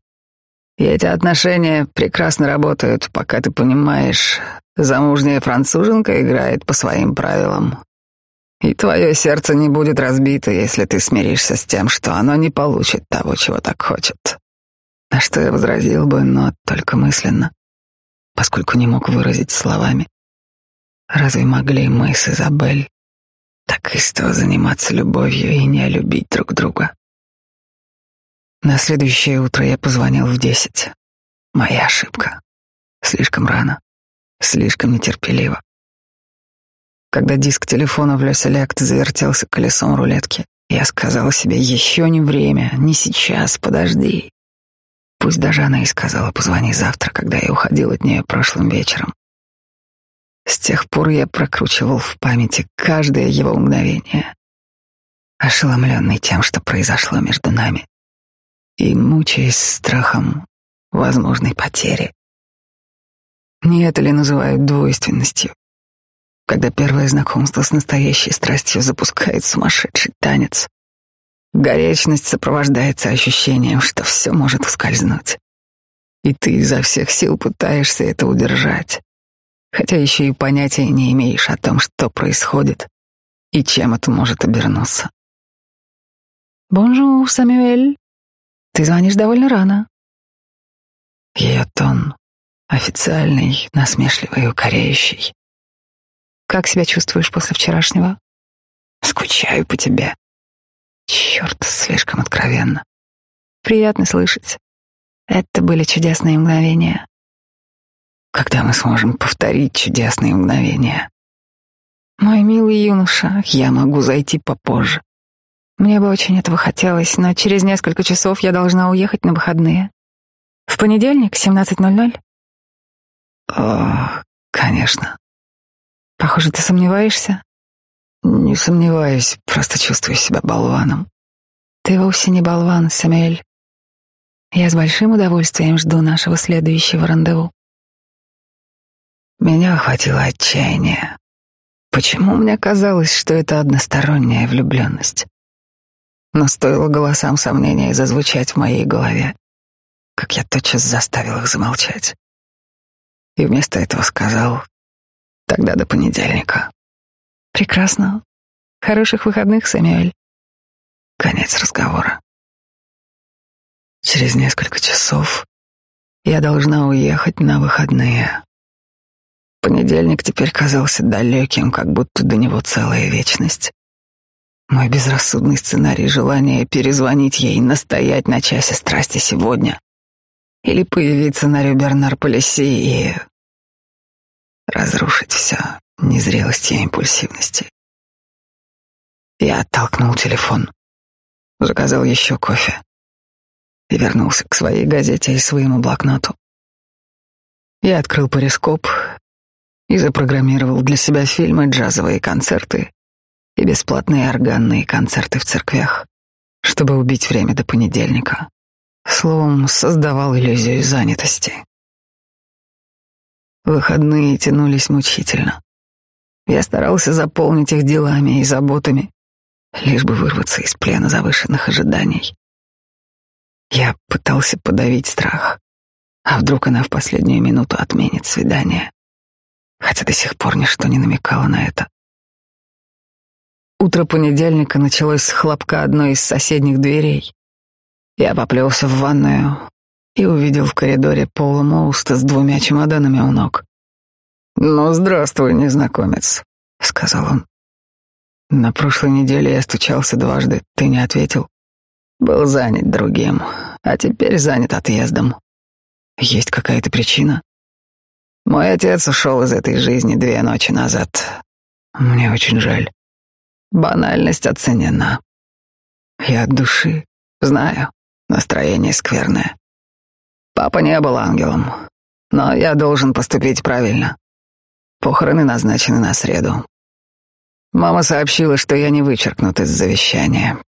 И эти отношения прекрасно работают, пока ты понимаешь, замужняя француженка играет по своим правилам. И твое сердце не будет разбито, если ты смиришься с тем, что оно не получит того, чего так хочет. На что я возразил бы, но только мысленно, поскольку не мог выразить словами. Разве могли мы с Изабель так истово заниматься любовью и не любить друг друга? На следующее утро я позвонил в десять. Моя ошибка. Слишком рано, слишком нетерпеливо. Когда диск телефона в Леселект завертелся колесом рулетки, я сказал себе еще не время, не сейчас, подожди. Пусть даже она и сказала, позвони завтра, когда я уходил от нее прошлым вечером. С тех пор я прокручивал в памяти каждое его мгновение, ошеломленный тем, что произошло между нами, и мучаясь страхом возможной потери. Не это ли называют двойственностью? Когда первое знакомство с настоящей страстью запускает сумасшедший танец, горячность сопровождается ощущением, что все может ускользнуть. И ты изо всех сил пытаешься это удержать хотя еще и понятия не имеешь о том, что происходит и чем это может обернуться. «Bonjour, Самюэль. Ты звонишь довольно рано». Ее тон официальный, насмешливый укоряющий. «Как себя чувствуешь после вчерашнего?» «Скучаю по тебе». Черт, слишком откровенно. Приятно слышать. Это были чудесные мгновения. Когда мы сможем повторить чудесные мгновения? Мой милый юноша, я могу зайти попозже. Мне бы очень этого хотелось, но через несколько часов я должна уехать на выходные. В понедельник, 17.00? О, конечно. Похоже, ты сомневаешься? Не сомневаюсь, просто чувствую себя болваном. Ты вовсе не болван, Самуэль. Я с большим удовольствием жду нашего следующего рандеву. Меня охватило отчаяние. Почему мне казалось, что это односторонняя влюбленность? Но стоило голосам сомнения зазвучать в моей голове, как я тотчас заставил их замолчать. И вместо этого сказал «Тогда до понедельника». «Прекрасно. Хороших выходных, Сэмюэль». Конец разговора. Через несколько часов я должна уехать на выходные. Понедельник теперь казался далеким, как будто до него целая вечность. Мой безрассудный сценарий желания перезвонить ей, настоять на часе страсти сегодня или появиться на Рюбернар-Полиси и разрушить все незрелости и импульсивности. Я оттолкнул телефон, заказал еще кофе и вернулся к своей газете и своему блокноту. Я открыл перископ и запрограммировал для себя фильмы, джазовые концерты и бесплатные органные концерты в церквях, чтобы убить время до понедельника. Словом, создавал иллюзию занятости. Выходные тянулись мучительно. Я старался заполнить их делами и заботами, лишь бы вырваться из плена завышенных ожиданий. Я пытался подавить страх. А вдруг она в последнюю минуту отменит свидание? хотя до сих пор ничто не намекало на это. Утро понедельника началось с хлопка одной из соседних дверей. Я поплелся в ванную и увидел в коридоре Пола Моуста с двумя чемоданами у ног. «Ну, здравствуй, незнакомец», — сказал он. «На прошлой неделе я стучался дважды, ты не ответил. Был занят другим, а теперь занят отъездом. Есть какая-то причина?» «Мой отец ушел из этой жизни две ночи назад. Мне очень жаль. Банальность оценена. Я от души знаю, настроение скверное. Папа не был ангелом, но я должен поступить правильно. Похороны назначены на среду. Мама сообщила, что я не вычеркнут из завещания.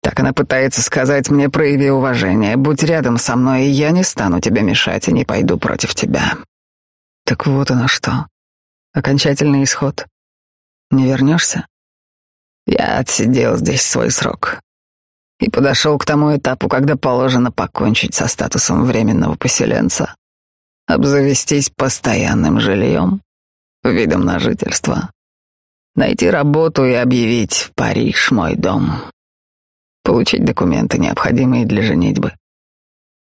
Так она пытается сказать мне, прояви уважение, будь рядом со мной, и я не стану тебе мешать и не пойду против тебя. Так вот оно что. Окончательный исход. Не вернешься? Я отсидел здесь свой срок и подошел к тому этапу, когда положено покончить со статусом временного поселенца, обзавестись постоянным жильем видом на жительство, найти работу и объявить «Париж мой дом», получить документы, необходимые для женитьбы.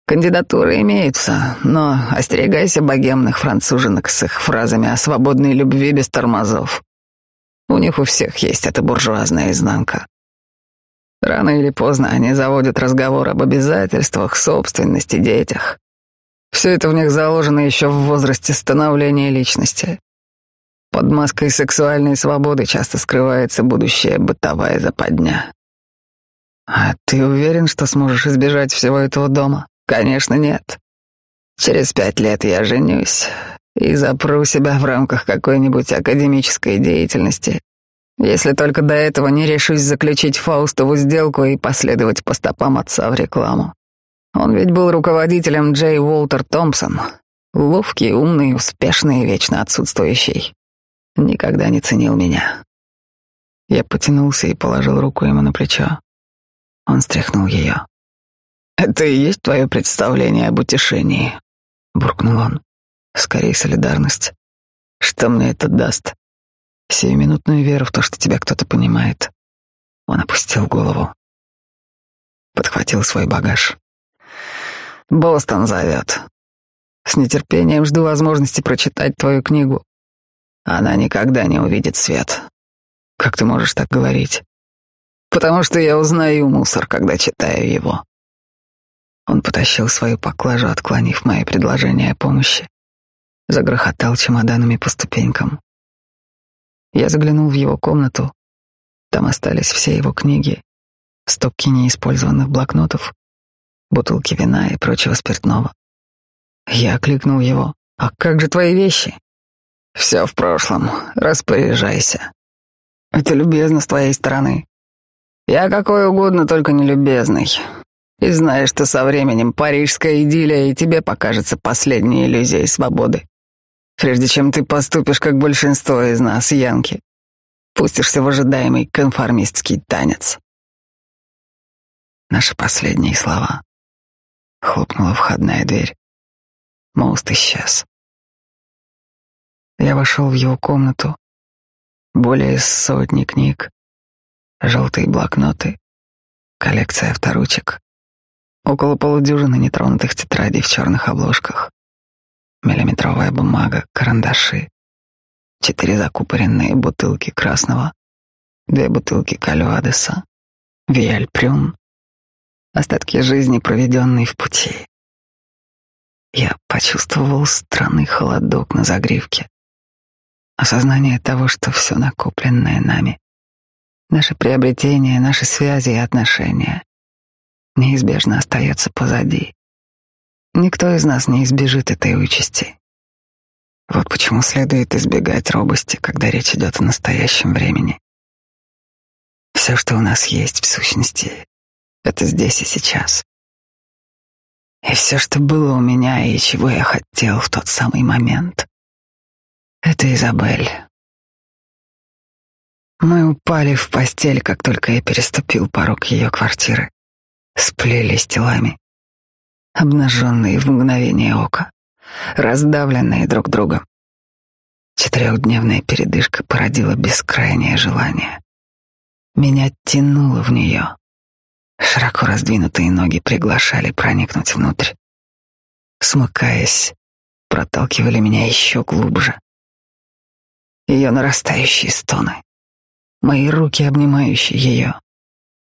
Кандидатуры имеются, но остерегайся богемных француженок с их фразами о свободной любви без тормозов. У них у всех есть эта буржуазная изнанка. Рано или поздно они заводят разговор об обязательствах, собственности, детях. Все это в них заложено еще в возрасте становления личности. Под маской сексуальной свободы часто скрывается будущая бытовая западня. А ты уверен, что сможешь избежать всего этого дома? Конечно, нет. Через пять лет я женюсь и запру себя в рамках какой-нибудь академической деятельности, если только до этого не решусь заключить Фаустову сделку и последовать по стопам отца в рекламу. Он ведь был руководителем Джей Уолтер Томпсон, ловкий, умный, успешный и вечно отсутствующий никогда не ценил меня. Я потянулся и положил руку ему на плечо. Он стряхнул ее. «Это и есть твое представление об утешении?» — буркнул он. «Скорее солидарность. Что мне это даст? Сиюминутную веру в то, что тебя кто-то понимает». Он опустил голову. Подхватил свой багаж. «Бостон зовет. С нетерпением жду возможности прочитать твою книгу. Она никогда не увидит свет. Как ты можешь так говорить? Потому что я узнаю мусор, когда читаю его. Он потащил свою поклажу, отклонив мои предложения о помощи. Загрохотал чемоданами по ступенькам. Я заглянул в его комнату. Там остались все его книги, стопки неиспользованных блокнотов, бутылки вина и прочего спиртного. Я окликнул его. «А как же твои вещи?» Все в прошлом. Распоряжайся. Это любезно с твоей стороны. Я какой угодно, только не любезный. И знаешь, что со временем парижская идиллия и тебе покажется последней иллюзией свободы. Прежде чем ты поступишь, как большинство из нас, Янки, пустишься в ожидаемый конформистский танец. Наши последние слова. Хлопнула входная дверь. Мост исчез. Я вошел в его комнату. Более сотни книг, желтые блокноты, коллекция авторучек, около полудюжины нетронутых тетрадей в черных обложках, миллиметровая бумага, карандаши, четыре закупоренные бутылки красного, две бутылки кальвадеса, виаль остатки жизни, проведенной в пути. Я почувствовал странный холодок на загривке. Осознание того, что все накопленное нами, наши приобретения, наши связи и отношения неизбежно остается позади. Никто из нас не избежит этой участи. Вот почему следует избегать робости, когда речь идет о настоящем времени. Все, что у нас есть в сущности, это здесь и сейчас. И все, что было у меня и чего я хотел в тот самый момент, это Изабель. Мы упали в постель, как только я переступил порог ее квартиры. Сплелись телами, обнаженные в мгновение ока, раздавленные друг другом. Четырехдневная передышка породила бескрайнее желание. Меня тянуло в нее. Широко раздвинутые ноги приглашали проникнуть внутрь. Смыкаясь, проталкивали меня еще глубже ее нарастающие стоны, мои руки, обнимающие ее,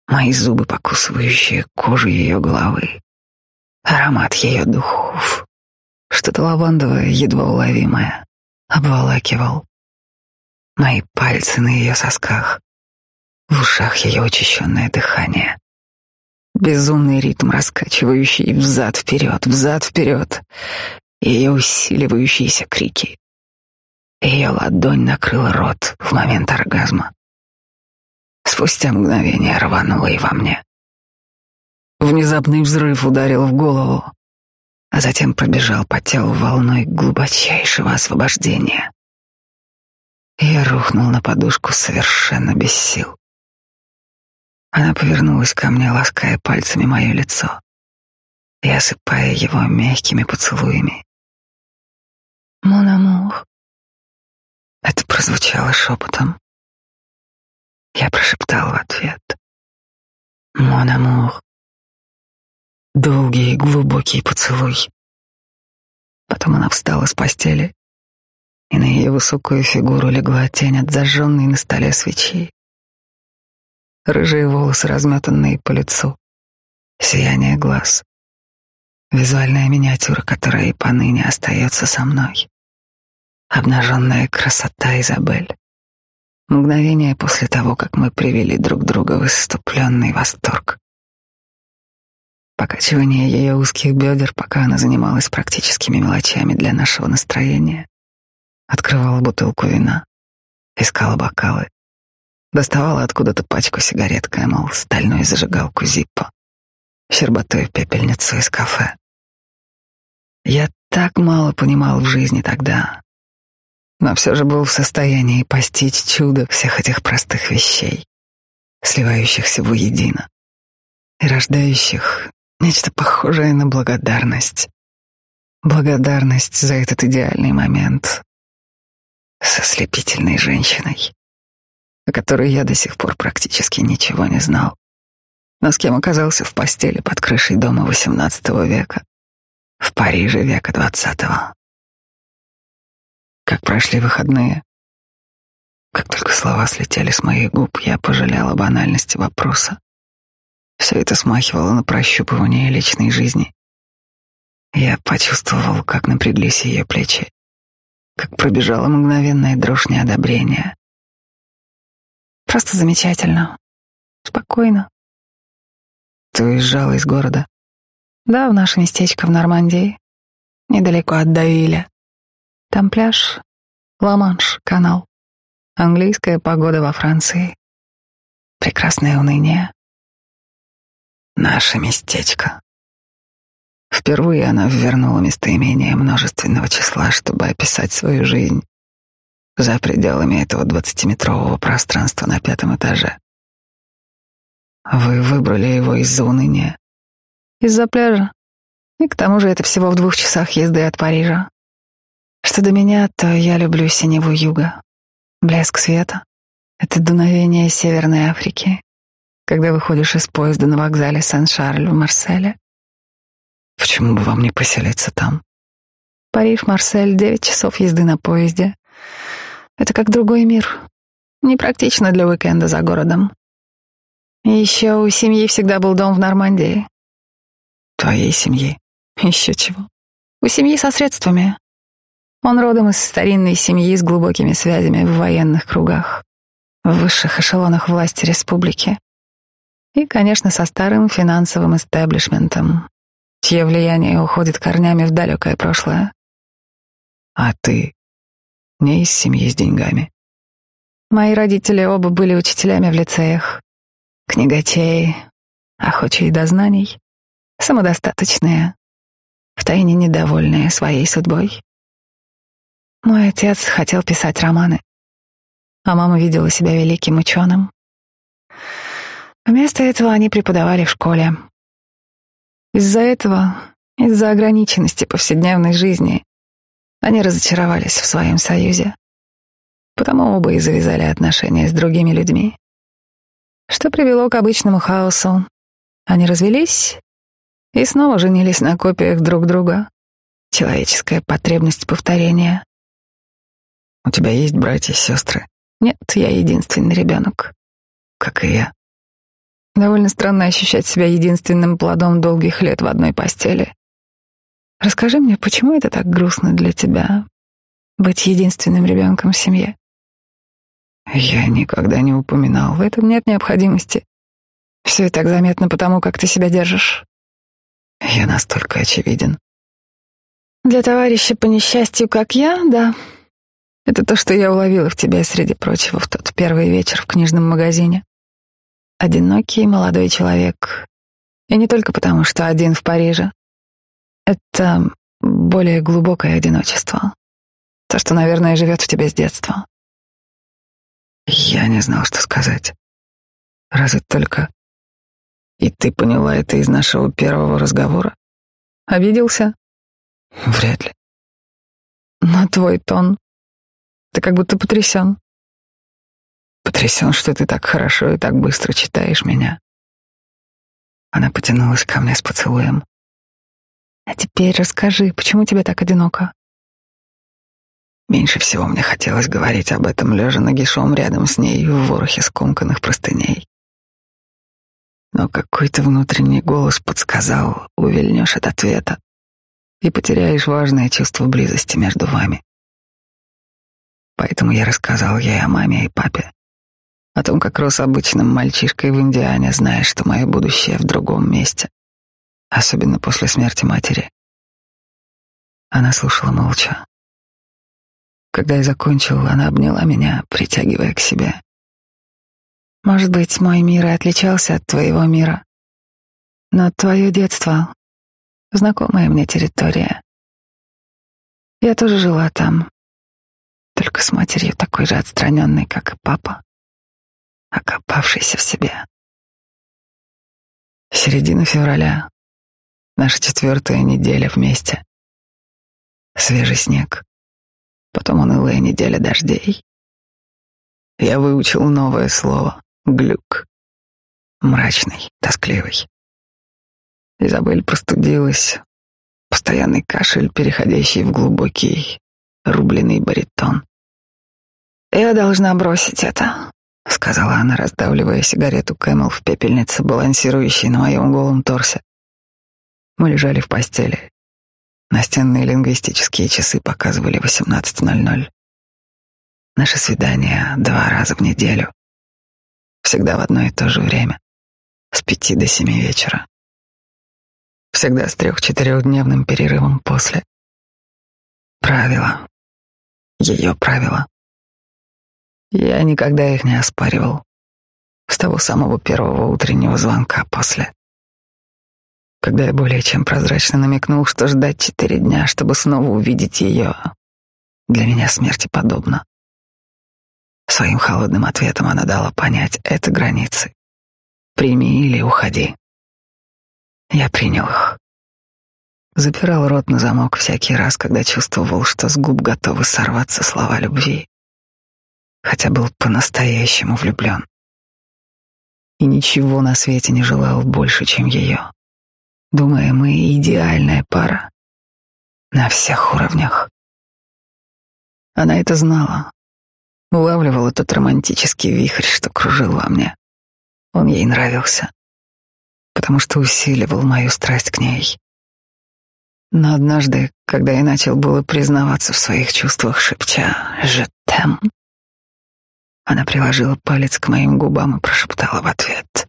мои зубы, покусывающие кожу ее головы, аромат ее духов, что-то лавандовое, едва уловимое, обволакивал. Мои пальцы на ее сосках, в ушах ее учащенное дыхание. Безумный ритм, раскачивающий взад-вперед, взад-вперед, ее усиливающиеся крики. Ее ладонь накрыла рот в момент оргазма. Спустя мгновение рвануло и во мне. Внезапный взрыв ударил в голову, а затем пробежал по телу волной глубочайшего освобождения. Я рухнул на подушку совершенно без сил. Она повернулась ко мне, лаская пальцами мое лицо и осыпая его мягкими поцелуями. «Мон амур». Это прозвучало шепотом. Я прошептал в ответ. «Мон амур». Долгий и глубокий поцелуй. Потом она встала с постели, и на ее высокую фигуру легла тень от зажженной на столе свечи. Рыжие волосы, разметанные по лицу, сияние глаз. Визуальная миниатюра, которая и поныне остается со мной. Обнаженная красота Изабель. Мгновение после того, как мы привели друг друга в иступленный восторг. Покачивание ее узких бедер, пока она занималась практическими мелочами для нашего настроения. Открывала бутылку вина, искала бокалы, доставала откуда-то пачку сигарет Кэмл, стальную зажигалку Зиппо, щербатую пепельницу из кафе. Я так мало понимал в жизни тогда, но все же был в состоянии постичь чудо всех этих простых вещей, сливающихся воедино и рождающих нечто похожее на благодарность. Благодарность за этот идеальный момент со слепительной женщиной, о которой я до сих пор практически ничего не знал, но с кем оказался в постели под крышей дома XVIII века в Париже века двадцатого. Как прошли выходные. Как только слова слетели с моих губ, я пожалел о банальности вопроса. Все это смахивало на прощупывание личной жизни. Я почувствовал, как напряглись ее плечи, как пробежала мгновенная дрожь неодобрения. Просто замечательно. Спокойно. Ты уезжала из города? Да, в наше местечко в Нормандии, недалеко от Давиля. Там пляж, Ла-Манш, канал. Английская погода во Франции. Прекрасное уныние. Наше местечко. Впервые она ввернула местоимение множественного числа, чтобы описать свою жизнь за пределами этого двадцатиметрового пространства на пятом этаже. Вы выбрали его из-за уныния. Из-за пляжа. И к тому же это всего в двух часах езды от Парижа. Что до меня, то я люблю синеву юга. Блеск света — это дуновение Северной Африки, когда выходишь из поезда на вокзале Сен-Шарль в Марселе. Почему бы вам не поселиться там? Париж, Марсель, девять часов езды на поезде. Это как другой мир. Непрактично для уикенда за городом. И еще у семьи всегда был дом в Нормандии. Твоей семьи? Еще чего? У семьи со средствами. Он родом из старинной семьи с глубокими связями в военных кругах, в высших эшелонах власти республики. И, конечно, со старым финансовым истеблишментом, чье влияние уходит корнями в далекое прошлое. А ты не из семьи с деньгами? Мои родители оба были учителями в лицеях, книгачей, охочие до знаний самодостаточные, втайне недовольные своей судьбой. Мой отец хотел писать романы, а мама видела себя великим ученым. Вместо этого они преподавали в школе. Из-за этого, из-за ограниченности повседневной жизни, они разочаровались в своем союзе, потому оба и завязали отношения с другими людьми. Что привело к обычному хаосу. Они развелись и снова женились на копиях друг друга. Человеческая потребность повторения. У тебя есть братья и сестры? Нет, я единственный ребенок. Как и я. Довольно странно ощущать себя единственным плодом долгих лет в одной постели. Расскажи мне, почему это так грустно для тебя, быть единственным ребенком в семье? Я никогда не упоминал. В этом нет необходимости. Все и так заметно потому, как ты себя держишь. Я настолько очевиден. Для товарища по несчастью, как я, да. Это то, что я уловила в тебе, среди прочего, в тот первый вечер в книжном магазине. Одинокий молодой человек. И не только потому, что один в Париже. Это более глубокое одиночество. То, что, наверное, живет в тебе с детства. Я не знал, что сказать. Разве только... И ты поняла это из нашего первого разговора? Обиделся? Вряд ли. Но твой тон... Ты как будто потрясен. Потрясен, что ты так хорошо и так быстро читаешь меня. Она потянулась ко мне с поцелуем. А теперь расскажи, почему тебе так одиноко? Меньше всего мне хотелось говорить об этом, лежа нагишом рядом с ней в ворохе скомканных простыней. Но какой-то внутренний голос подсказал, увильнешь от ответа и потеряешь важное чувство близости между вами. Поэтому я рассказал ей о маме и папе, о том, как рос обычным мальчишкой в Индиане, зная, что мое будущее в другом месте, особенно после смерти матери. Она слушала молча. Когда я закончил, она обняла меня, притягивая к себе. Может быть, мой мир и отличался от твоего мира, но твое детство — знакомая мне территория. Я тоже жила там, только с матерью такой же отстраненной, как и папа, окопавшийся в себе. Середина февраля, наша четвертая неделя вместе. Свежий снег потом унылая неделя дождей. Я выучил новое слово — глюк. Мрачный, тоскливый. Изабель простудилась. Постоянный кашель, переходящий в глубокий, рубленый баритон. «Я должна бросить это», — сказала она, раздавливая сигарету Camel в пепельнице, балансирующей на моем голом торсе. Мы лежали в постели. Настенные лингвистические часы показывали 18.00. Наше свидание два раза в неделю. Всегда в одно и то же время. С пяти до семи вечера. Всегда с трех-четырехдневным перерывом после. Правила. Ее правила. Я никогда их не оспаривал. С того самого первого утреннего звонка после когда я более чем прозрачно намекнул, что ждать четыре дня, чтобы снова увидеть ее, для меня смерти подобно. Своим холодным ответом она дала понять, это границы. Прими или уходи. Я принял их. Запирал рот на замок всякий раз, когда чувствовал, что с губ готовы сорваться слова любви. Хотя был по-настоящему влюблен. И ничего на свете не желал больше, чем ее думая, мы идеальная пара на всех уровнях. Она это знала, улавливала тот романтический вихрь, что кружил во мне. Он ей нравился, потому что усиливал мою страсть к ней. Но однажды, когда я начал было признаваться в своих чувствах, шепча «Je t'aime», она приложила палец к моим губам и прошептала в ответ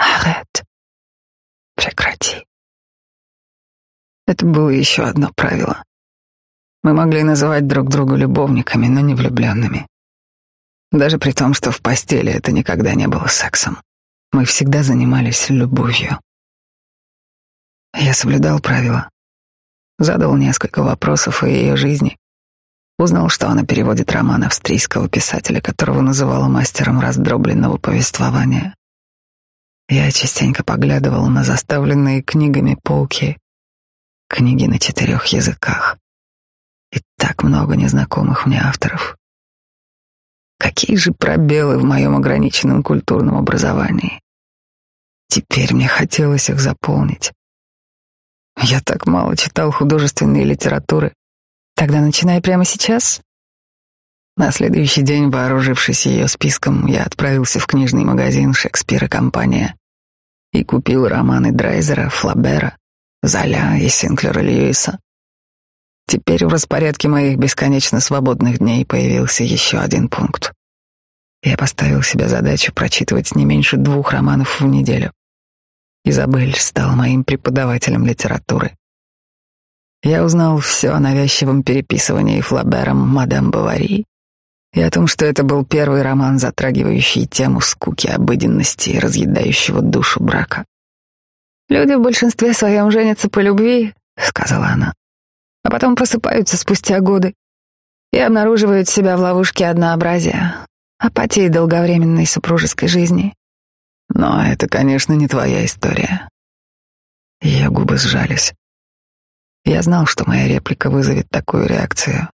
«Arrête». Прекрати. Это было еще одно правило. Мы могли называть друг друга любовниками, но не влюбленными. Даже при том, что в постели это никогда не было сексом. Мы всегда занимались любовью. Я соблюдал правила. Задал несколько вопросов о ее жизни. Узнал, что она переводит роман австрийского писателя, которого называла мастером раздробленного повествования. Я частенько поглядывал на заставленные книгами полки, книги на четырех языках и так много незнакомых мне авторов. Какие же пробелы в моем ограниченном культурном образовании. Теперь мне хотелось их заполнить. Я так мало читал художественной литературы. Тогда начинай прямо сейчас. На следующий день, вооружившись ее списком, я отправился в книжный магазин «Шекспир и компания» и купил романы Драйзера, Флабера, Золя и Синклера Льюиса. Теперь в распорядке моих бесконечно свободных дней появился еще один пункт. Я поставил себе задачу прочитывать не меньше двух романов в неделю. Изабель стала моим преподавателем литературы. Я узнал все о навязчивом переписывании Флабером «Мадам Бавари» и о том, что это был первый роман, затрагивающий тему скуки, обыденности и разъедающего душу брака. «Люди в большинстве своем женятся по любви», — сказала она, «а потом просыпаются спустя годы и обнаруживают себя в ловушке однообразия, апатии долговременной супружеской жизни. Но это, конечно, не твоя история. Ее губы сжались. Я знал, что моя реплика вызовет такую реакцию,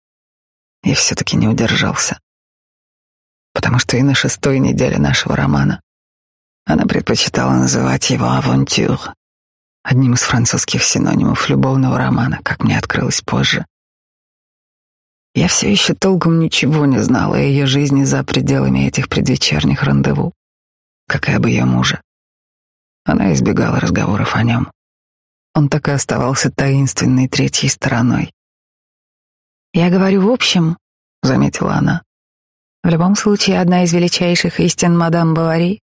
и все-таки не удержался. Потому что и на шестой неделе нашего романа она предпочитала называть его «авантюр», одним из французских синонимов любовного романа, как мне открылось позже. Я все еще толком ничего не знала о ее жизни за пределами этих предвечерних рандеву как и об ее муже. Она избегала разговоров о нем. Он так и оставался таинственной третьей стороной. «Я говорю в общем», — заметила она. «В любом случае, одна из величайших истин мадам Бавари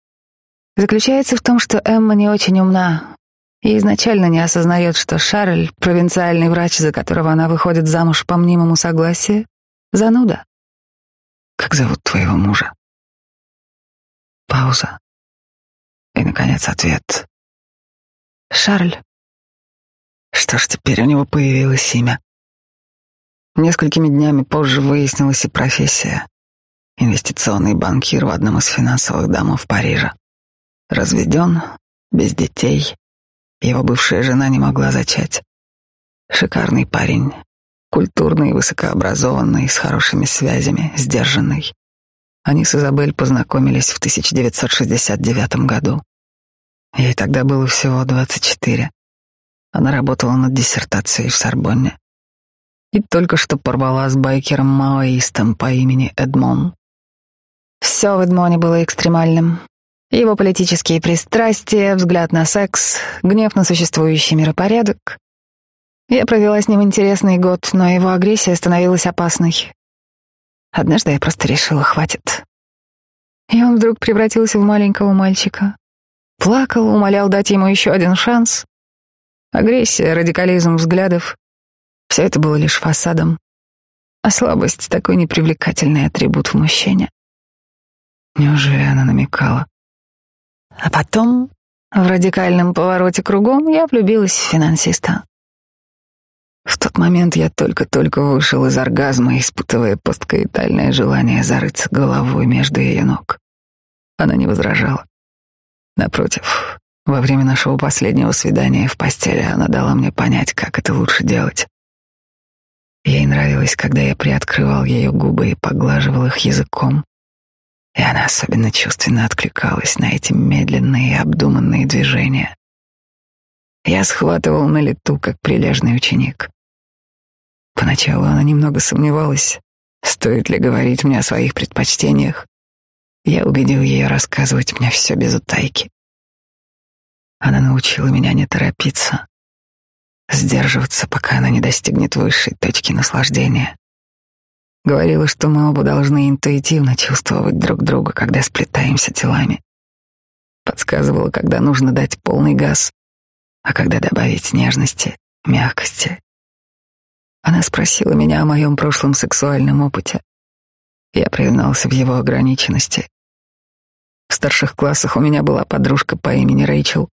заключается в том, что Эмма не очень умна и изначально не осознает, что Шарль, провинциальный врач, за которого она выходит замуж по мнимому согласию, зануда. «Как зовут твоего мужа?» Пауза. И, наконец, ответ. Шарль. Что ж, теперь у него появилось имя. Несколькими днями позже выяснилась и профессия. Инвестиционный банкир в одном из финансовых домов Парижа. Разведен, без детей. Его бывшая жена не могла зачать. Шикарный парень, культурный, высокообразованный, с хорошими связями, сдержанный. Они с Изабель познакомились в 1969 году. Ей тогда было всего 24. Она работала над диссертацией в Сорбонне. И только что порвала с байкером-маоистом по имени Эдмон. Все в Эдмоне было экстремальным. Его политические пристрастия, взгляд на секс, гнев на существующий миропорядок. Я провела с ним интересный год, но его агрессия становилась опасной. Однажды я просто решила, хватит. И он вдруг превратился в маленького мальчика. Плакал, умолял дать ему еще один шанс. Агрессия, радикализм взглядов — все это было лишь фасадом. А слабость — такой непривлекательный атрибут в мужчине. Неужели она намекала? А потом, в радикальном повороте кругом, я влюбилась в финансиста. В тот момент я только-только вышел из оргазма, испытывая посткаитальное желание зарыться головой между ее ног. Она не возражала. Напротив, во время нашего последнего свидания в постели она дала мне понять, как это лучше делать. Ей нравилось, когда я приоткрывал ее губы и поглаживал их языком, и она особенно чувственно откликалась на эти медленные и обдуманные движения. Я схватывал на лету, как прилежный ученик. Поначалу она немного сомневалась, стоит ли говорить мне о своих предпочтениях, я убедил ее рассказывать мне все без утайки. Она научила меня не торопиться, сдерживаться, пока она не достигнет высшей точки наслаждения. Говорила, что мы оба должны интуитивно чувствовать друг друга, когда сплетаемся телами. Подсказывала, когда нужно дать полный газ, а когда добавить нежности, мягкости. Она спросила меня о моем прошлом сексуальном опыте. Я признался в его ограниченности. В старших классах у меня была подружка по имени Рэйчел.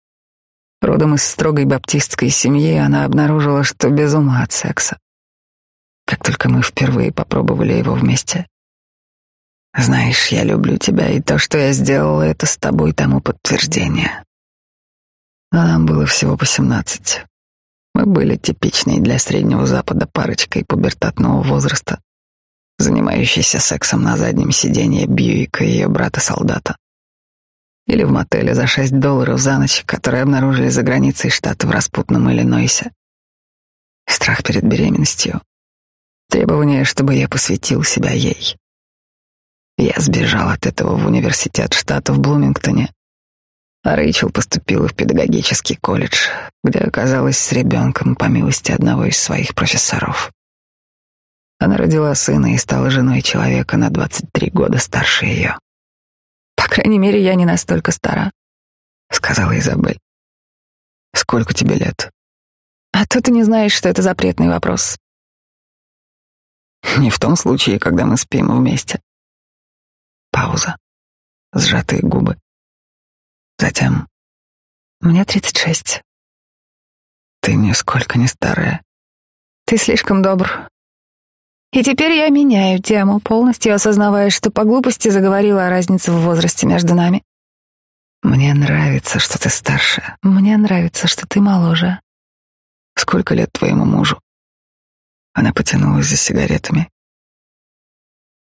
Родом из строгой баптистской семьи она обнаружила, что без ума от секса. Как только мы впервые попробовали его вместе. Знаешь, я люблю тебя, и то, что я сделала, это с тобой тому подтверждение. Но нам было всего по семнадцать. Мы были типичной для Среднего Запада парочкой пубертатного возраста занимающийся сексом на заднем сиденье Бьюика и ее брата-солдата. Или в мотеле за шесть долларов за ночь, которые обнаружили за границей штата в распутном Иллинойсе. Страх перед беременностью. Требование, чтобы я посвятил себя ей. Я сбежал от этого в университет штата в Блумингтоне, а Рэйчел поступила в педагогический колледж, где оказалась с ребенком по милости одного из своих профессоров. Она родила сына и стала женой человека на 23 года старше ее. «По крайней мере, я не настолько стара», — сказала Изабель. «Сколько тебе лет?» «А то ты не знаешь, что это запретный вопрос». «Не в том случае, когда мы спим вместе». Пауза. Сжатые губы. Затем... Мне тридцать шесть. Ты нисколько не старая. Ты слишком добр. И теперь я меняю тему, полностью осознавая, что по глупости заговорила о разнице в возрасте между нами. Мне нравится, что ты старше. Мне нравится, что ты моложе. Сколько лет твоему мужу? Она потянулась за сигаретами.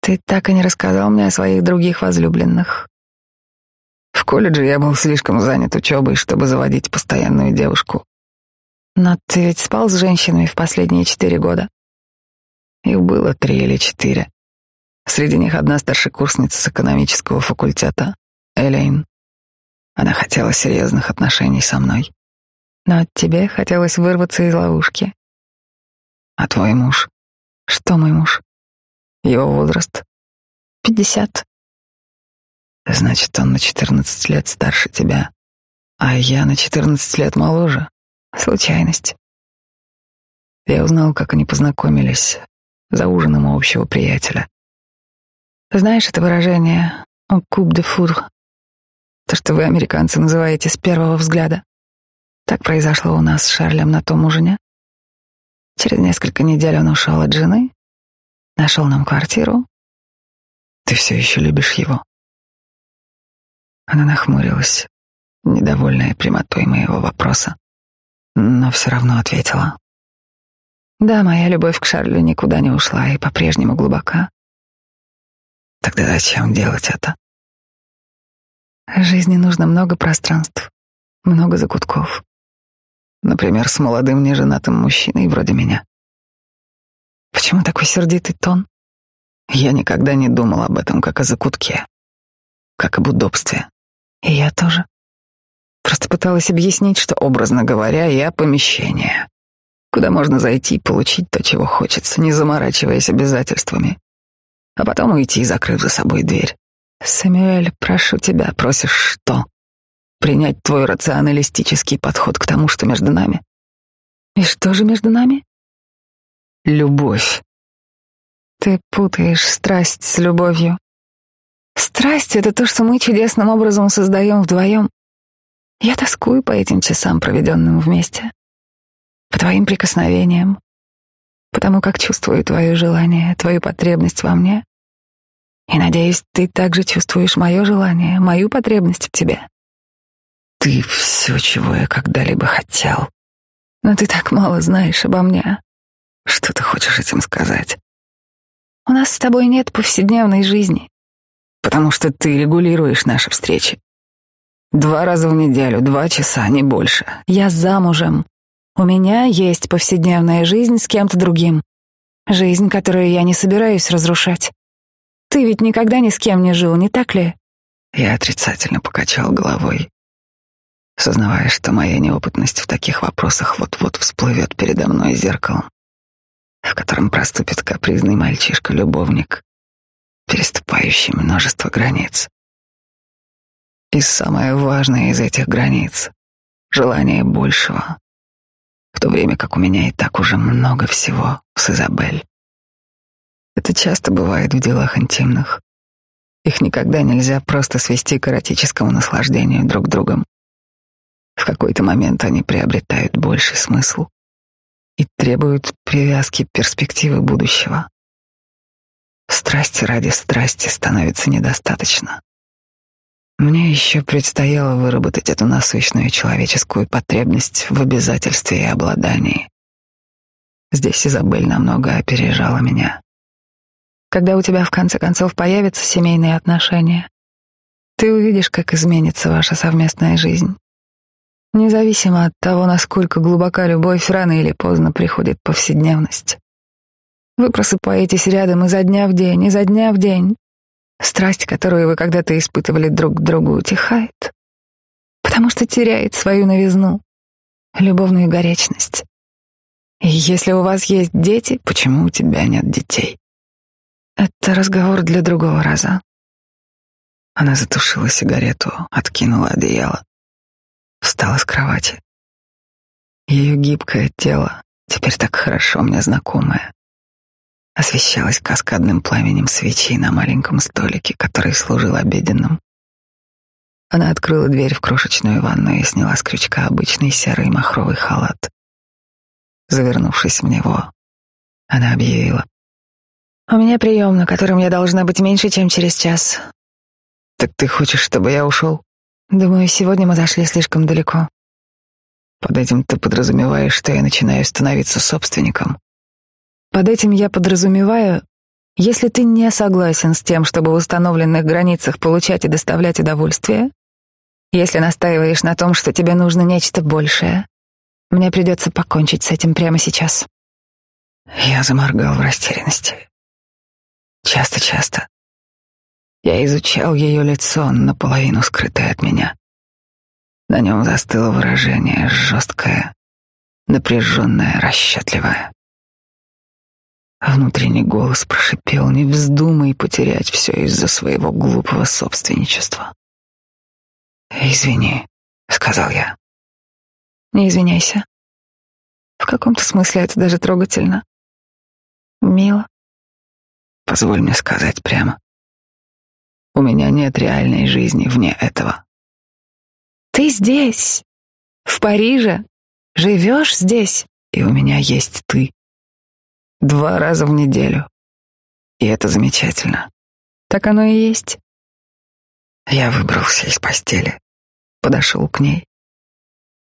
Ты так и не рассказал мне о своих других возлюбленных. В колледже я был слишком занят учебой, чтобы заводить постоянную девушку. Но ты ведь спал с женщинами в последние четыре года? Их было три или четыре. Среди них одна старшекурсница с экономического факультета, Элейн. Она хотела серьезных отношений со мной. Но тебе хотелось вырваться из ловушки. А твой муж? Что мой муж? Его возраст? Пятьдесят. Значит, он на четырнадцать лет старше тебя, а я на четырнадцать лет моложе. Случайность. Я узнал, как они познакомились за ужином у общего приятеля. Знаешь это выражение «куб де фудр»? То, что вы, американцы, называете «с первого взгляда». Так произошло у нас с Шарлем на том ужине. Через несколько недель он ушел от жены, нашел нам квартиру. Ты все еще любишь его? Она нахмурилась, недовольная прямотой моего вопроса, но все равно ответила. Да, моя любовь к Шарлю никуда не ушла и по-прежнему глубока. Тогда зачем делать это? Жизни нужно много пространств, много закутков. Например, с молодым неженатым мужчиной вроде меня. Почему такой сердитый тон? Я никогда не думал об этом как о закутке, как об удобстве. И я тоже. Просто пыталась объяснить, что, образно говоря, я помещение, куда можно зайти и получить то, чего хочется, не заморачиваясь обязательствами, а потом уйти, закрыв за собой дверь. Сэмюэль, прошу тебя, просишь что? Принять твой рационалистический подход к тому, что между нами? И что же между нами? Любовь. Ты путаешь страсть с любовью. Страсть — это то, что мы чудесным образом создаем вдвоем. Я тоскую по этим часам, проведенным вместе, по твоим прикосновениям, потому как чувствую твое желание, твою потребность во мне. И, надеюсь, ты также чувствуешь мое желание, мою потребность в тебе. Ты все, чего я когда-либо хотел. Но ты так мало знаешь обо мне. Что ты хочешь этим сказать? У нас с тобой нет повседневной жизни потому что ты регулируешь наши встречи. Два раза в неделю, два часа, не больше. Я замужем. У меня есть повседневная жизнь с кем-то другим. Жизнь, которую я не собираюсь разрушать. Ты ведь никогда ни с кем не жил, не так ли? Я отрицательно покачал головой, сознавая, что моя неопытность в таких вопросах вот-вот всплывет передо мной зеркалом, в котором проступит капризный мальчишка-любовник, переступающий множество границ. И самое важное из этих границ — желание большего, в то время как у меня и так уже много всего с Изабель. Это часто бывает в делах интимных. Их никогда нельзя просто свести к эротическому наслаждению друг другом. В какой-то момент они приобретают больший смысл и требуют привязки перспективы будущего. Страсти ради страсти становится недостаточно. Мне еще предстояло выработать эту насущную человеческую потребность в обязательстве и обладании. Здесь Изабель намного опережала меня. Когда у тебя в конце концов появятся семейные отношения, ты увидишь, как изменится ваша совместная жизнь. Независимо от того, насколько глубока любовь, рано или поздно приходит повседневность. Вы просыпаетесь рядом изо дня в день, изо дня в день. Страсть, которую вы когда-то испытывали друг к другу, утихает, потому что теряет свою новизну, любовную горячность. И если у вас есть дети, почему у тебя нет детей? Это разговор для другого раза. Она затушила сигарету, откинула одеяло, встала с кровати. Ее гибкое тело, теперь так хорошо мне знакомое, освещалось каскадным пламенем свечей на маленьком столике, который служил обеденным. Она открыла дверь в крошечную ванную и сняла с крючка обычный серый махровый халат. Завернувшись в него, она объявила. «У меня прием, на котором я должна быть меньше, чем через час. Так ты хочешь, чтобы я ушел? Думаю, сегодня мы зашли слишком далеко. Под этим ты подразумеваешь, что я начинаю становиться собственником. Под этим я подразумеваю, если ты не согласен с тем, чтобы в установленных границах получать и доставлять удовольствие, если настаиваешь на том, что тебе нужно нечто большее, мне придется покончить с этим прямо сейчас. Я заморгал в растерянности. Часто-часто. Я изучал ее лицо, наполовину скрытое от меня. На нем застыло выражение жесткое, напряженное, расчетливое. Внутренний голос прошипел, не вздумай потерять все из-за своего глупого собственничества. «Извини», — сказал я. «Не извиняйся. В каком-то смысле это даже трогательно. Мило. Позволь мне сказать прямо. У меня нет реальной жизни вне этого. Ты здесь, в Париже, живешь здесь, и у меня есть ты. Два раза в неделю. И это замечательно. Так оно и есть. Я выбрался из постели, подошел к ней,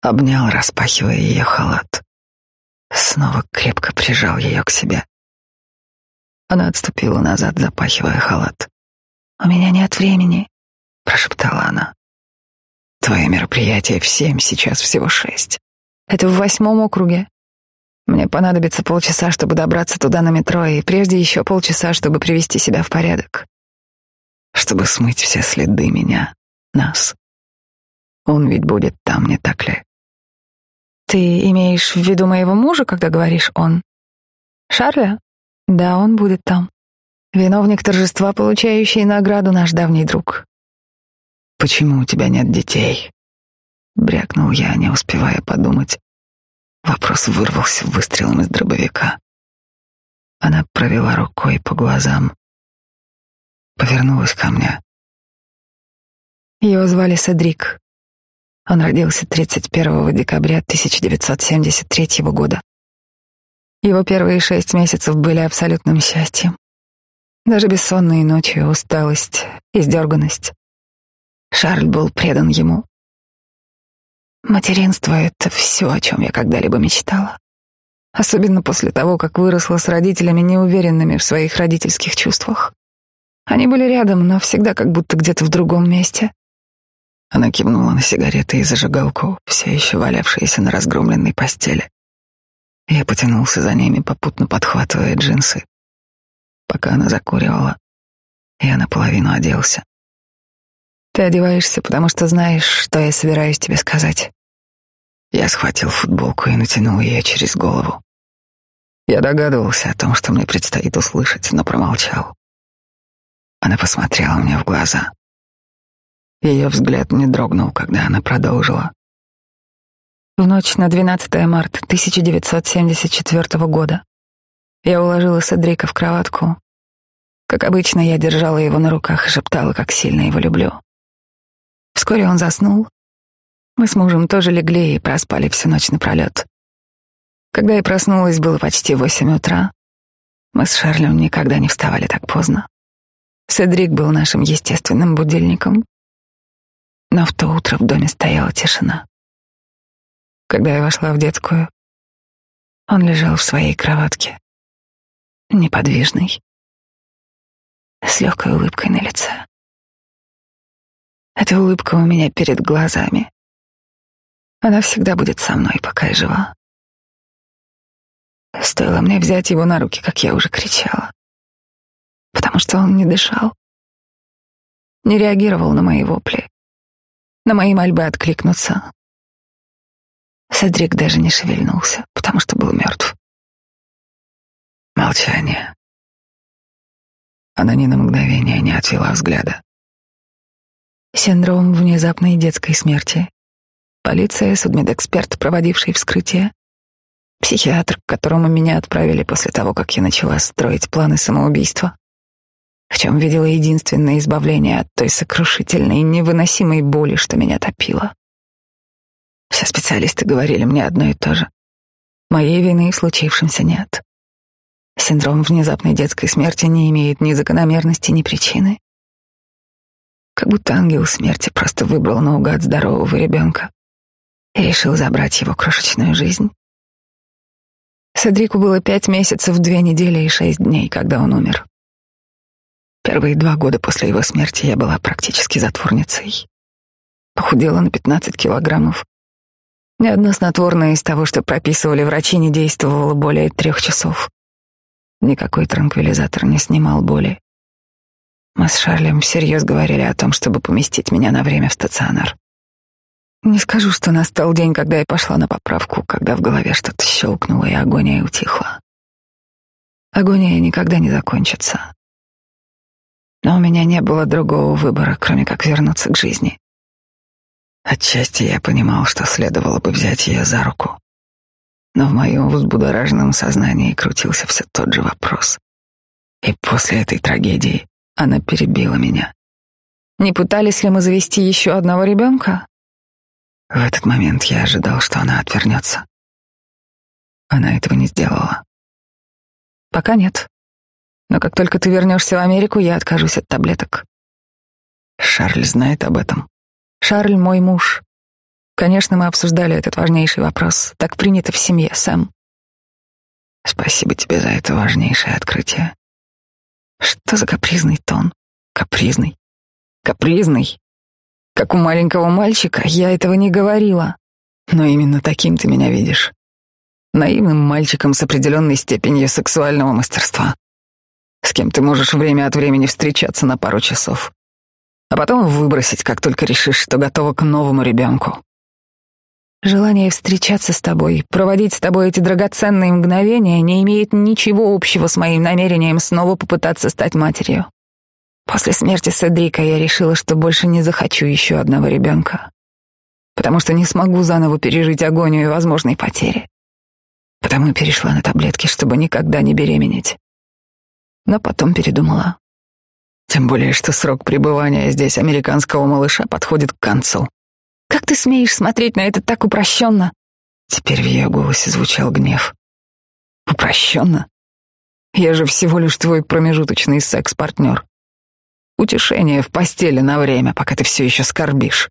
обнял, распахивая ее халат. Снова крепко прижал ее к себе. Она отступила назад, запахивая халат. «У меня нет времени», — прошептала она. «Твое мероприятие в семь, сейчас всего шесть. Это в восьмом округе. Мне понадобится полчаса, чтобы добраться туда на метро, и прежде еще полчаса, чтобы привести себя в порядок. Чтобы смыть все следы меня, нас. Он ведь будет там, не так ли?» «Ты имеешь в виду моего мужа, когда говоришь «он»?» «Шарля?» «Да, он будет там». Виновник торжества, получающий награду, наш давний друг. Почему у тебя нет детей? Брякнул я, не успевая подумать. Вопрос вырвался выстрелом из дробовика. Она провела рукой по глазам, повернулась ко мне. Его звали Седрик. Он родился 31 декабря 1973 года. Его первые шесть месяцев были абсолютным счастьем. Даже бессонные ночи, усталость, издерганность. Шарль был предан ему. Материнство — это все, о чем я когда-либо мечтала. Особенно после того, как выросла с родителями, неуверенными в своих родительских чувствах. Они были рядом, но всегда как будто где-то в другом месте. Она кивнула на сигареты и зажигалку, все еще валявшиеся на разгромленной постели. Я потянулся за ними, попутно подхватывая джинсы пока она закуривала. Я наполовину оделся. Ты одеваешься, потому что знаешь, что я собираюсь тебе сказать. Я схватил футболку и натянул ее через голову. Я догадывался о том, что мне предстоит услышать, но промолчал. Она посмотрела мне в глаза. Ее взгляд не дрогнул, когда она продолжила. В ночь на 12 марта 1974 года я уложила Седрика в кроватку. Как обычно, я держала его на руках и шептала, как сильно его люблю. Вскоре он заснул. Мы с мужем тоже легли и проспали всю ночь напролет. Когда я проснулась, было почти восемь утра. Мы с Шарлем никогда не вставали так поздно. Седрик был нашим естественным будильником. Но в то утро в доме стояла тишина. Когда я вошла в детскую, он лежал в своей кроватке неподвижный, с легкой улыбкой на лице. Эта улыбка у меня перед глазами. Она всегда будет со мной, пока я жива. Стоило мне взять его на руки, как я уже кричала, потому что он не дышал. не реагировал на мои вопли, на мои мольбы откликнуться. Седрик даже не шевельнулся, потому что был мертв. Молчание. Она ни на мгновение не отвела взгляда. Синдром внезапной детской смерти. Полиция, судмедэксперт, проводивший вскрытие. Психиатр, к которому меня отправили после того, как я начала строить планы самоубийства. В чем видела единственное избавление от той сокрушительной, невыносимой боли, что меня топило. Все специалисты говорили мне одно и то же. Моей вины в случившемся нет. Синдром внезапной детской смерти не имеет ни закономерности, ни причины. Как будто ангел смерти просто выбрал наугад здорового ребенка и решил забрать его крошечную жизнь. Седрику было пять месяцев, две недели и шесть дней, когда он умер. Первые два года после его смерти я была практически затворницей. Похудела на 15 килограммов. Ни одно снотворное из того, что прописывали врачи, не действовало более трех часов. Никакой транквилизатор не снимал боли. Мы с Шарлем всерьез говорили о том, чтобы поместить меня на время в стационар. Не скажу, что настал день, когда я пошла на поправку, когда в голове что-то щелкнуло и агония утихла. Агония никогда не закончится. Но у меня не было другого выбора, кроме как вернуться к жизни. Отчасти я понимал, что следовало бы взять ее за руку. Но в моем взбудораженном сознании крутился все тот же вопрос. И после этой трагедии она перебила меня. Не пытались ли мы завести еще одного ребенка? В этот момент я ожидал, что она отвернется. Она этого не сделала. Пока нет. Но как только ты вернешься в Америку, я откажусь от таблеток. Шарль знает об этом. Шарль мой муж. Конечно, мы обсуждали этот важнейший вопрос. Так принято в семье, Сэм. Спасибо тебе за это важнейшее открытие. Что за капризный тон? Капризный. Капризный. Как у маленького мальчика, я этого не говорила. Но именно таким ты меня видишь. Наивным мальчиком с определенной степенью сексуального мастерства. С кем ты можешь время от времени встречаться на пару часов. А потом выбросить, как только решишь, что готова к новому ребенку. Желание встречаться с тобой, проводить с тобой эти драгоценные мгновения не имеет ничего общего с моим намерением снова попытаться стать матерью. После смерти Седрика я решила, что больше не захочу еще одного ребенка, потому что не смогу заново пережить агонию и возможной потери. Потому и перешла на таблетки, чтобы никогда не беременеть. Но потом передумала. Тем более, что срок пребывания здесь американского малыша подходит к концу. Как ты смеешь смотреть на это так упрощенно? Теперь в ее голосе звучал гнев. Упрощенно? Я же всего лишь твой промежуточный секс-партнер. Утешение в постели на время, пока ты все еще скорбишь.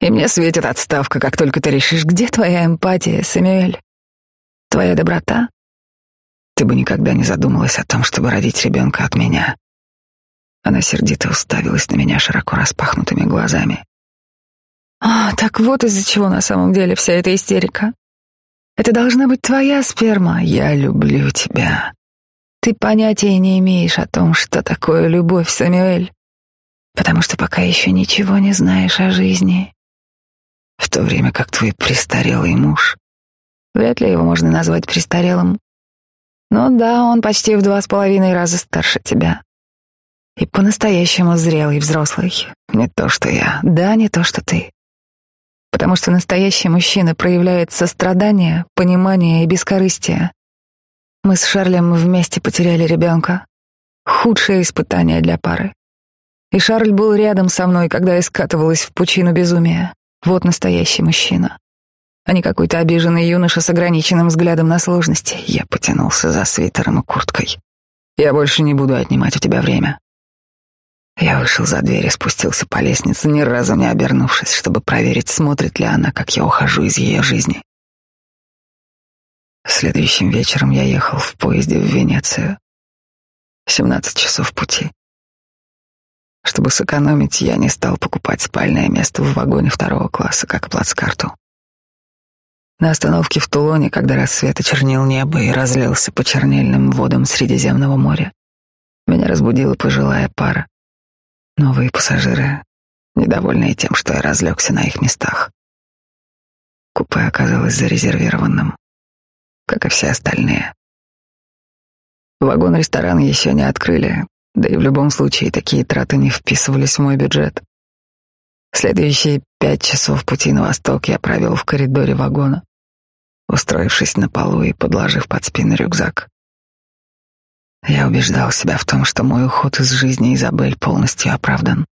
И мне светит отставка, как только ты решишь, где твоя эмпатия, Сэмюэль? Твоя доброта? Ты бы никогда не задумалась о том, чтобы родить ребенка от меня. Она сердито уставилась на меня широко распахнутыми глазами. А, так вот из-за чего на самом деле вся эта истерика. Это должна быть твоя сперма. Я люблю тебя. Ты понятия не имеешь о том, что такое любовь, Самюэль, потому что пока еще ничего не знаешь о жизни. В то время как твой престарелый муж, вряд ли его можно назвать престарелым, но да, он почти в два с половиной раза старше тебя. И по-настоящему зрелый взрослый. Не то, что я. Да, не то, что ты потому что настоящий мужчина проявляет сострадание, понимание и бескорыстие. Мы с Шарлем вместе потеряли ребенка. Худшее испытание для пары. И Шарль был рядом со мной, когда я скатывалась в пучину безумия. Вот настоящий мужчина. А не какой-то обиженный юноша с ограниченным взглядом на сложности. Я потянулся за свитером и курткой. Я больше не буду отнимать у тебя время. Я вышел за дверь и спустился по лестнице, ни разу не обернувшись, чтобы проверить, смотрит ли она, как я ухожу из ее жизни. Следующим вечером я ехал в поезде в Венецию. Семнадцать часов пути. Чтобы сэкономить, я не стал покупать спальное место в вагоне второго класса, как плацкарту. На остановке в Тулоне, когда рассвет очернил небо и разлился по чернильным водам Средиземного моря, меня разбудила пожилая пара. Новые пассажиры, недовольные тем, что я разлегся на их местах. Купе оказалось зарезервированным, как и все остальные. Вагон-ресторан еще не открыли, да и в любом случае такие траты не вписывались в мой бюджет. Следующие пять часов пути на восток я провел в коридоре вагона, устроившись на полу и подложив под спину рюкзак. Я убеждал себя в том, что мой уход из жизни Изабель полностью оправдан,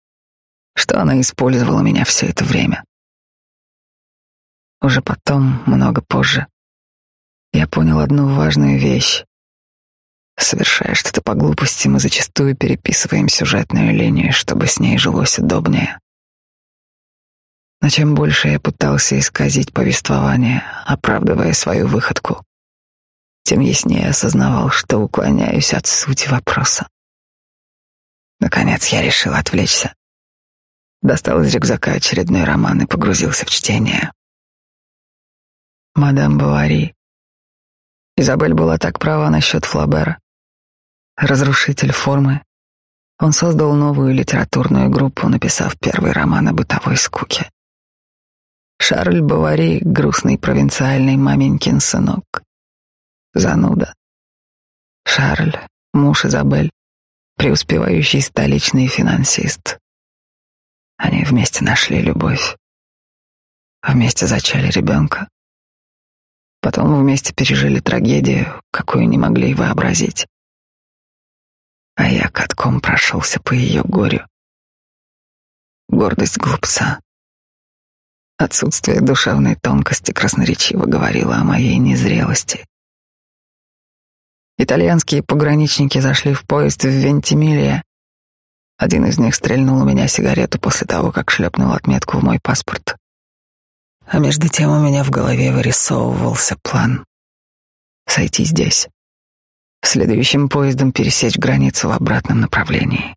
что она использовала меня все это время. Уже потом, много позже, я понял одну важную вещь. Совершая что-то по глупости, мы зачастую переписываем сюжетную линию, чтобы с ней жилось удобнее. Но чем больше я пытался исказить повествование, оправдывая свою выходку, тем яснее осознавал, что уклоняюсь от сути вопроса. Наконец я решил отвлечься. Достал из рюкзака очередной роман и погрузился в чтение. Мадам Бавари. Изабель была так права насчет Флабера. Разрушитель формы. Он создал новую литературную группу, написав первый роман о бытовой скуке. Шарль Бавари — грустный провинциальный маменькин сынок. Зануда. Шарль, муж Изабель, преуспевающий столичный финансист. Они вместе нашли любовь. Вместе зачали ребенка. Потом вместе пережили трагедию, какую не могли вообразить. А я катком прошелся по ее горю. Гордость глупца. Отсутствие душевной тонкости красноречиво говорило о моей незрелости. Итальянские пограничники зашли в поезд в Вентимилия. Один из них стрельнул у меня сигарету после того, как шлепнул отметку в мой паспорт. А между тем у меня в голове вырисовывался план. Сойти здесь. Следующим поездом пересечь границу в обратном направлении.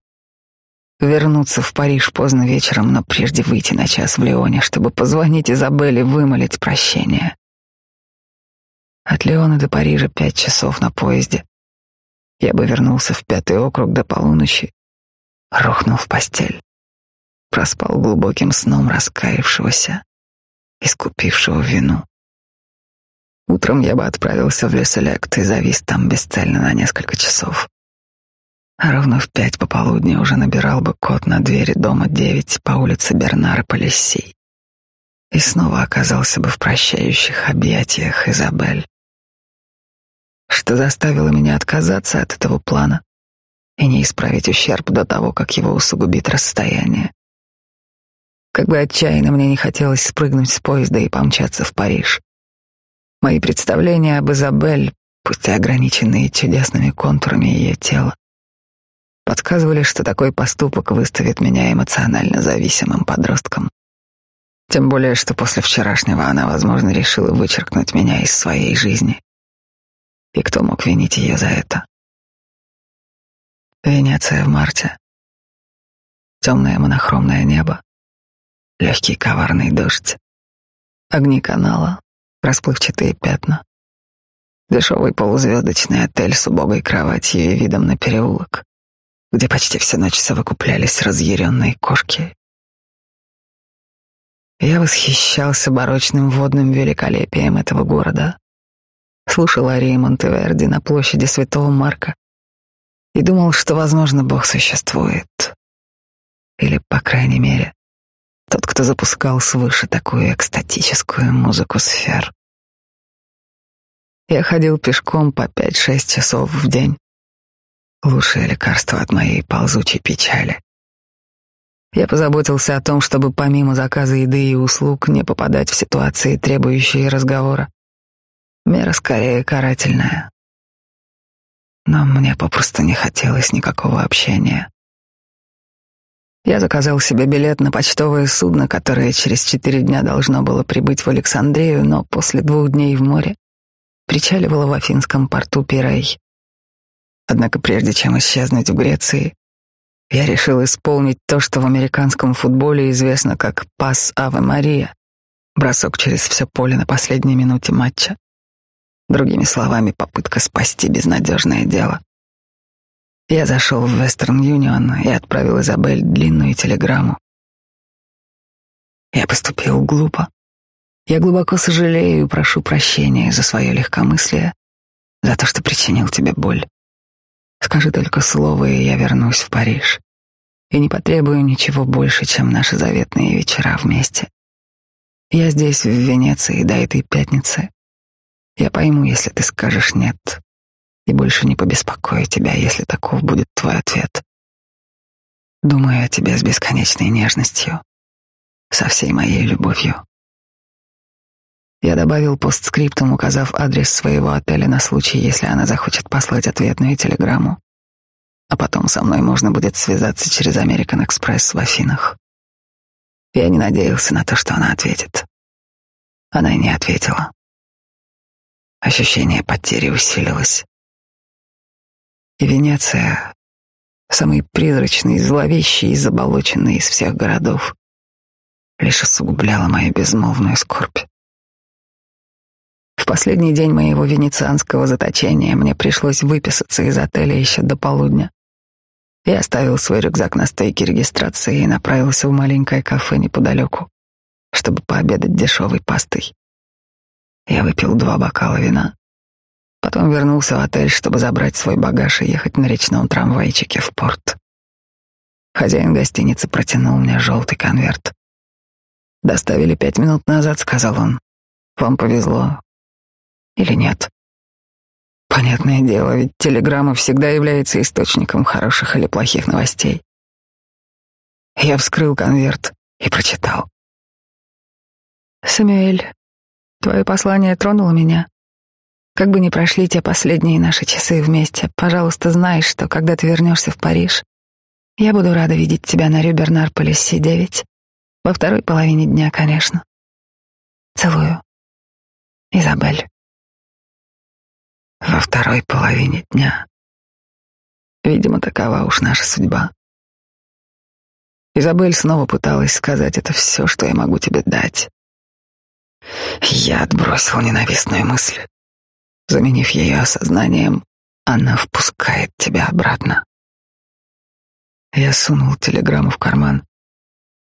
Вернуться в Париж поздно вечером, но прежде выйти на час в Лионе, чтобы позвонить Изабелле, вымолить прощение. От Леона до Парижа пять часов на поезде. Я бы вернулся в пятый округ до полуночи, рухнул в постель, проспал глубоким сном раскаявшегося искупившего вину. Утром я бы отправился в Леселект и завис там бесцельно на несколько часов. А ровно в пять пополудни уже набирал бы код на двери дома девять по улице Бернара Полиссей. И снова оказался бы в прощающих объятиях Изабель. Что заставило меня отказаться от этого плана и не исправить ущерб до того, как его усугубит расстояние. Как бы отчаянно мне не хотелось спрыгнуть с поезда и помчаться в Париж. Мои представления об Изабель, пусть и ограниченные чудесными контурами ее тела, подсказывали, что такой поступок выставит меня эмоционально зависимым подростком. Тем более, что после вчерашнего она, возможно, решила вычеркнуть меня из своей жизни. И кто мог винить ее за это? Венеция в марте. Темное монохромное небо легкий коварный дождь, огни канала, расплывчатые пятна, дешевый полузвездочный отель с убогой кроватью и видом на переулок, где почти всю ночь совокуплялись разъяренные кошки. Я восхищался барочным водным великолепием этого города, слушал арии Монтеверди на площади Святого Марка и думал, что, возможно, Бог существует. Или, по крайней мере, тот, кто запускал свыше такую экстатическую музыку сфер. Я ходил пешком по пять-шесть часов в день. Лучшее лекарство от моей ползучей печали. Я позаботился о том, чтобы помимо заказа еды и услуг не попадать в ситуации, требующие разговора. Мера скорее карательная. Но мне попросту не хотелось никакого общения. Я заказал себе билет на почтовое судно, которое через четыре дня должно было прибыть в Александрию, но после двух дней в море причаливало в афинском порту Пирей. Однако прежде чем исчезнуть в Греции, я решил исполнить то, что в американском футболе известно как «пас Аве Мария» — бросок через все поле на последней минуте матча. Другими словами, попытка спасти безнадежное дело. Я зашел в Western Union и отправил Изабель длинную телеграмму. Я поступил глупо. Я глубоко сожалею и прошу прощения за свое легкомыслие, за то, что причинил тебе боль. Скажи только слово, и я вернусь в Париж. И не потребую ничего больше, чем наши заветные вечера вместе. Я здесь, в Венеции, до этой пятницы. Я пойму, если ты скажешь «нет», и больше не побеспокою тебя, если таков будет твой ответ. Думаю о тебе с бесконечной нежностью, со всей моей любовью. Я добавил постскриптум, указав адрес своего отеля на случай, если она захочет послать ответную телеграмму. А потом со мной можно будет связаться через American Express в Афинах. Я не надеялся на то, что она ответит. Она и не ответила. Ощущение потери усилилось. И Венеция, самый призрачный, зловещий и заболоченный из всех городов, лишь усугубляла мою безмолвную скорбь. В последний день моего венецианского заточения мне пришлось выписаться из отеля еще до полудня. Я оставил свой рюкзак на стойке регистрации и направился в маленькое кафе неподалеку, чтобы пообедать дешевой пастой. Я выпил два бокала вина, потом вернулся в отель, чтобы забрать свой багаж и ехать на речном трамвайчике в порт. Хозяин гостиницы протянул мне желтый конверт. «Доставили пять минут назад», — сказал он. «Вам повезло, или нет. Понятное дело, ведь телеграмма всегда является источником хороших или плохих новостей. Я вскрыл конверт и прочитал. «Самюэль, твое послание тронуло меня. Как бы ни прошли те последние наши часы вместе, пожалуйста, знай, что когда ты вернешься в Париж, я буду рада видеть тебя на Рюбернар Полиси 9, во второй половине дня, конечно. Целую. Изабель во второй половине дня. Видимо, такова уж наша судьба. Изабель снова пыталась сказать это все, что я могу тебе дать. Я отбросил ненавистную мысль. Заменив ее осознанием, она впускает тебя обратно. Я сунул телеграмму в карман,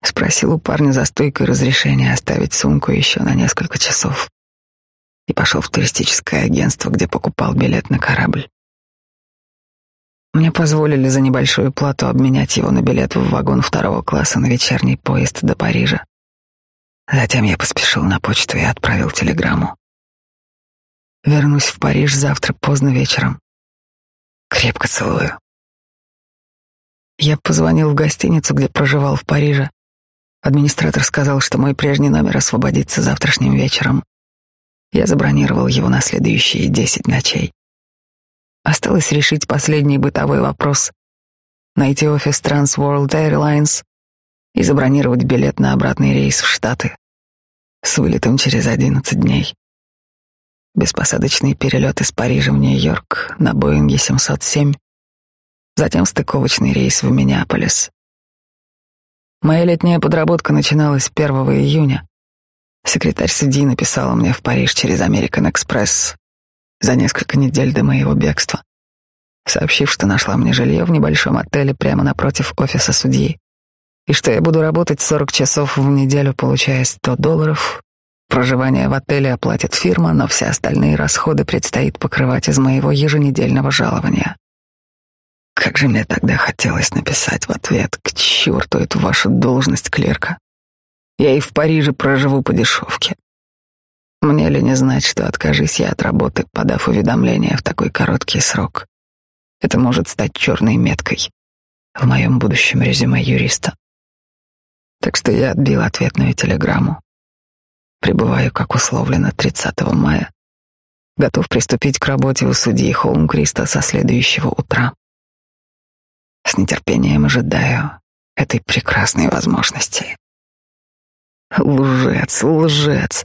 спросил у парня за стойкой разрешения оставить сумку еще на несколько часов и пошел в туристическое агентство, где покупал билет на корабль. Мне позволили за небольшую плату обменять его на билет в вагон второго класса на вечерний поезд до Парижа. Затем я поспешил на почту и отправил телеграмму. Вернусь в Париж завтра поздно вечером. Крепко целую. Я позвонил в гостиницу, где проживал в Париже. Администратор сказал, что мой прежний номер освободится завтрашним вечером. Я забронировал его на следующие десять ночей. Осталось решить последний бытовой вопрос — найти офис Trans World Airlines и забронировать билет на обратный рейс в Штаты с вылетом через одиннадцать дней. Беспосадочный перелет из Парижа в Нью-Йорк на Боинге 707, затем стыковочный рейс в Миннеаполис. Моя летняя подработка начиналась 1 июня. Секретарь судьи написала мне в Париж через American Express за несколько недель до моего бегства, сообщив, что нашла мне жилье в небольшом отеле прямо напротив офиса судьи, и что я буду работать 40 часов в неделю, получая 100 долларов. Проживание в отеле оплатит фирма, но все остальные расходы предстоит покрывать из моего еженедельного жалования. Как же мне тогда хотелось написать в ответ «К черту эту вашу должность клерка!» Я и в Париже проживу по дешевке. Мне ли не знать, что откажись я от работы, подав уведомление в такой короткий срок? Это может стать черной меткой в моем будущем резюме юриста. Так что я отбил ответную телеграмму. Прибываю, как условлено, 30 мая. Готов приступить к работе у судьи Холмкриста со следующего утра. С нетерпением ожидаю этой прекрасной возможности. Лжец, лжец.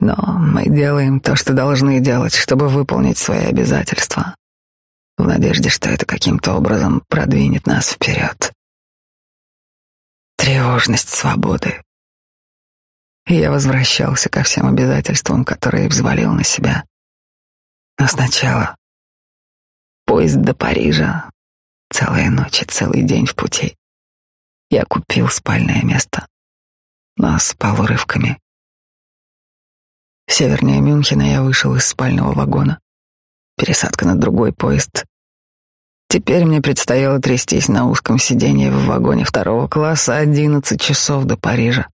Но мы делаем то, что должны делать, чтобы выполнить свои обязательства, в надежде, что это каким-то образом продвинет нас вперед. Тревожность свободы. Я возвращался ко всем обязательствам, которые взвалил на себя. Но сначала Поезд до Парижа. Целая ночь и целый день в пути. Я купил спальное место, но спал урывками. Севернее Мюнхена я вышел из спального вагона. Пересадка на другой поезд. Теперь мне предстояло трястись на узком сиденье в вагоне второго класса одиннадцать часов до Парижа.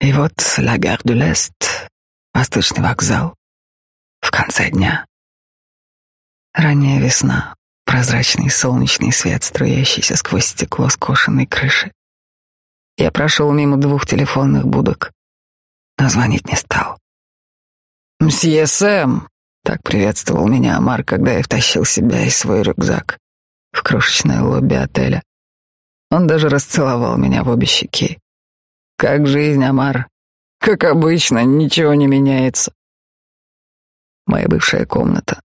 И вот Ла Gare de l'Est, Восточный вокзал, в конце дня. Ранняя весна, прозрачный солнечный свет, струящийся сквозь стекло скошенной крыши. Я прошел мимо двух телефонных будок, но звонить не стал. «Мсье Сэм!» — так приветствовал меня Амар, когда я втащил себя и свой рюкзак в крошечное лобби отеля. Он даже расцеловал меня в обе щеки. «Как жизнь, Амар?» «Как обычно, ничего не меняется». Моя бывшая комната.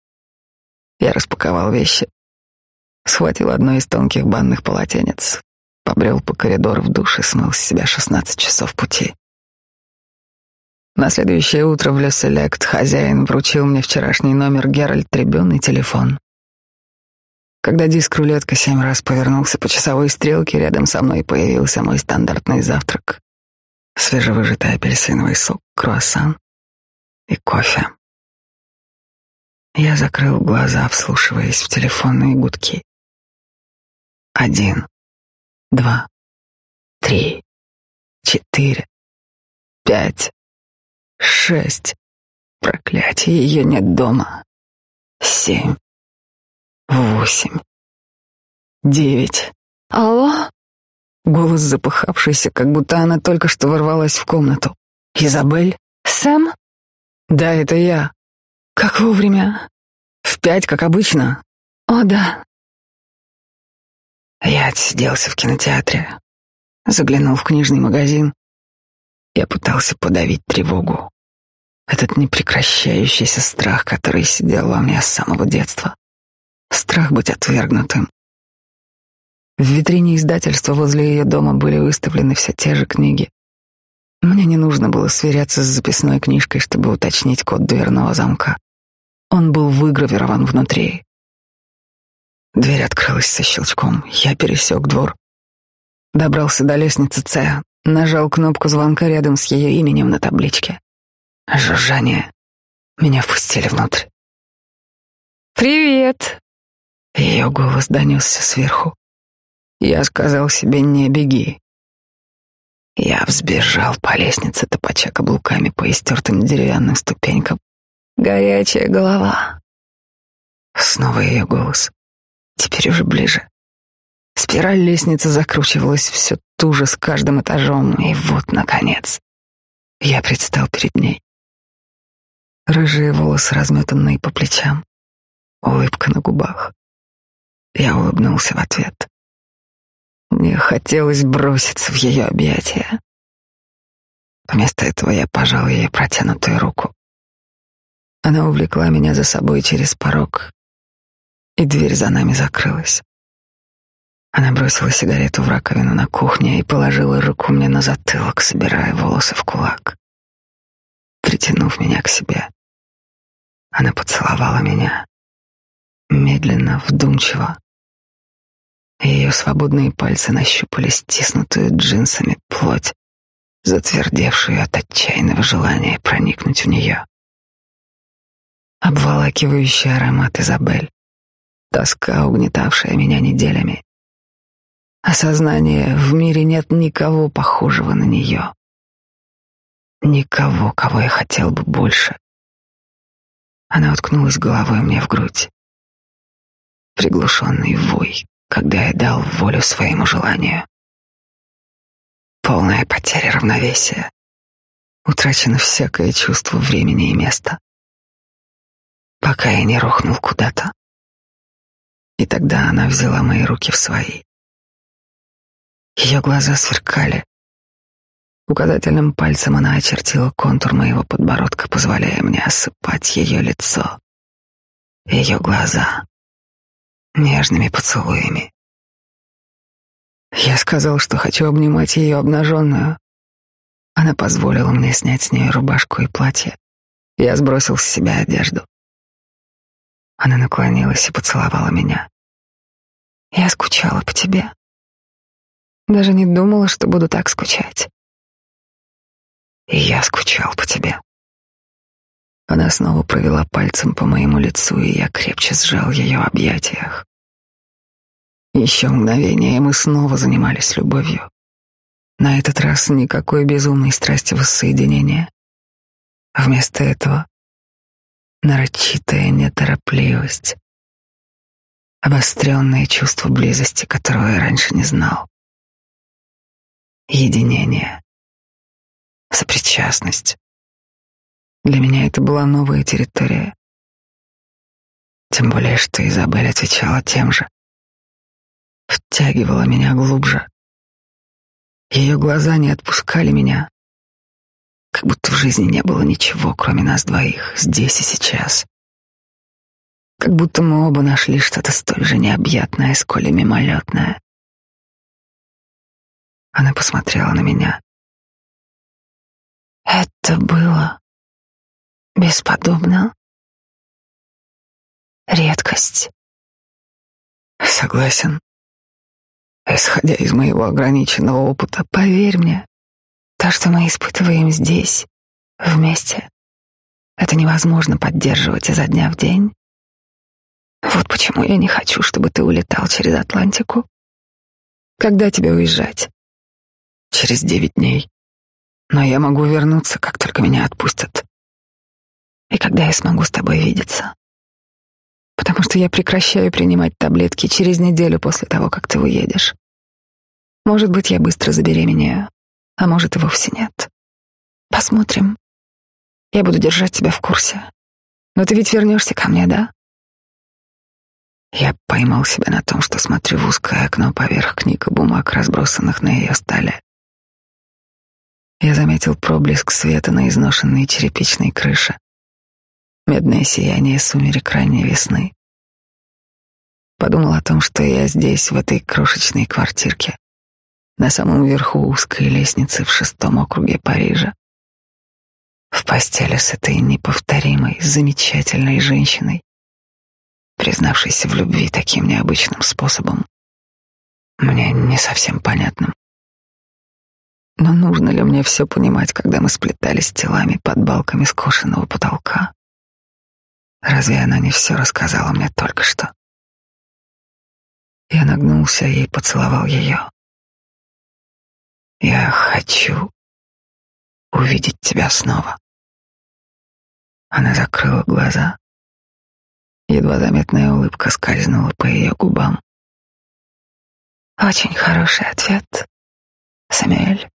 Я распаковал вещи, схватил одно из тонких банных полотенец, побрел по коридору в душ и смыл с себя шестнадцать часов пути. На следующее утро в Леселект хозяин вручил мне вчерашний номер Геральт Трибюн и телефон. Когда диск рулетка семь раз повернулся по часовой стрелке, рядом со мной появился мой стандартный завтрак. Свежевыжатый апельсиновый сок, круассан и кофе. Я закрыл глаза, вслушиваясь в телефонные гудки. Один, два, три, четыре, пять, шесть. Проклятие, ее нет дома. Семь, восемь, девять. Алло? Голос запыхавшийся, как будто она только что ворвалась в комнату. «Изабель?» «Сэм?» «Да, это я. Как вовремя? В пять, как обычно?» «О, да». Я отсиделся в кинотеатре, заглянул в книжный магазин. Я пытался подавить тревогу. Этот непрекращающийся страх, который сидел во мне с самого детства. Страх быть отвергнутым. В витрине издательства возле ее дома были выставлены все те же книги. Мне не нужно было сверяться с записной книжкой, чтобы уточнить код дверного замка. Он был выгравирован внутри. Дверь открылась со щелчком. Я пересек двор. Добрался до лестницы Ц, нажал кнопку звонка рядом с ее именем на табличке. Жужжание. Меня впустили внутрь. «Привет!» Ее голос донесся сверху. Я сказал себе «не беги». Я взбежал по лестнице, топача каблуками по истертым деревянным ступенькам. Горячая голова. Снова ее голос. Теперь уже ближе. Спираль лестницы закручивалась все туже с каждым этажом, и вот, наконец, я предстал перед ней. Рыжие волосы, разметанные по плечам, улыбка на губах. Я улыбнулся в ответ. Мне хотелось броситься в ее объятия. Вместо этого я пожал ей протянутую руку. Она увлекла меня за собой через порог, и дверь за нами закрылась. Она бросила сигарету в раковину на кухне и положила руку мне на затылок, собирая волосы в кулак. Притянув меня к себе, она поцеловала меня медленно, вдумчиво, ее свободные пальцы нащупали стиснутую джинсами плоть, затвердевшую от отчаянного желания проникнуть в нее. Обволакивающий аромат Изабель, тоска, угнетавшая меня неделями. Осознание, в мире нет никого похожего на нее. Никого, кого я хотел бы больше. Она уткнулась головой мне в грудь. Приглушенный вой, когда я дал волю своему желанию. Полная потеря равновесия. Утрачено всякое чувство времени и места. Пока я не рухнул куда-то. И тогда она взяла мои руки в свои. Ее глаза сверкали. Указательным пальцем она очертила контур моего подбородка, позволяя мне осыпать ее лицо. Ее глаза нежными поцелуями. Я сказал, что хочу обнимать ее обнаженную. Она позволила мне снять с нее рубашку и платье. Я сбросил с себя одежду. Она наклонилась и поцеловала меня. Я скучала по тебе. Даже не думала, что буду так скучать. И я скучал по тебе. Она снова провела пальцем по моему лицу, и я крепче сжал ее в объятиях. Еще мгновение, и мы снова занимались любовью. На этот раз никакой безумной страсти воссоединения. Вместо этого нарочитая неторопливость, обостренное чувство близости, которого я раньше не знал. Единение, сопричастность. Для меня это была новая территория. Тем более, что Изабель отвечала тем же. Втягивала меня глубже. Ее глаза не отпускали меня, как будто в жизни не было ничего, кроме нас двоих, здесь и сейчас. Как будто мы оба нашли что-то столь же необъятное, сколь и мимолетное. Она посмотрела на меня. Это было бесподобно. Редкость. Согласен. Исходя из моего ограниченного опыта, поверь мне, то, что мы испытываем здесь, вместе, это невозможно поддерживать изо дня в день. Вот почему я не хочу, чтобы ты улетал через Атлантику. Когда тебе уезжать? Через девять дней. Но я могу вернуться, как только меня отпустят. И когда я смогу с тобой видеться? Потому что я прекращаю принимать таблетки через неделю после того, как ты уедешь. Может быть, я быстро забеременею а может и вовсе нет. Посмотрим. Я буду держать тебя в курсе. Но ты ведь вернешься ко мне, да? Я поймал себя на том, что смотрю в узкое окно поверх книг и бумаг, разбросанных на ее столе. Я заметил проблеск света на изношенной черепичной крыше, медное сияние сумерек ранней весны. Подумал о том, что я здесь, в этой крошечной квартирке, на самом верху узкой лестницы в шестом округе Парижа. В постели с этой неповторимой, замечательной женщиной, признавшейся в любви таким необычным способом, мне не совсем понятным. Но нужно ли мне все понимать, когда мы сплетались телами под балками скошенного потолка? Разве она не все рассказала мне только что? Я нагнулся и поцеловал ее. Я хочу увидеть тебя снова. Она закрыла глаза. Едва заметная улыбка скользнула по ее губам. Очень хороший ответ, Самюэль.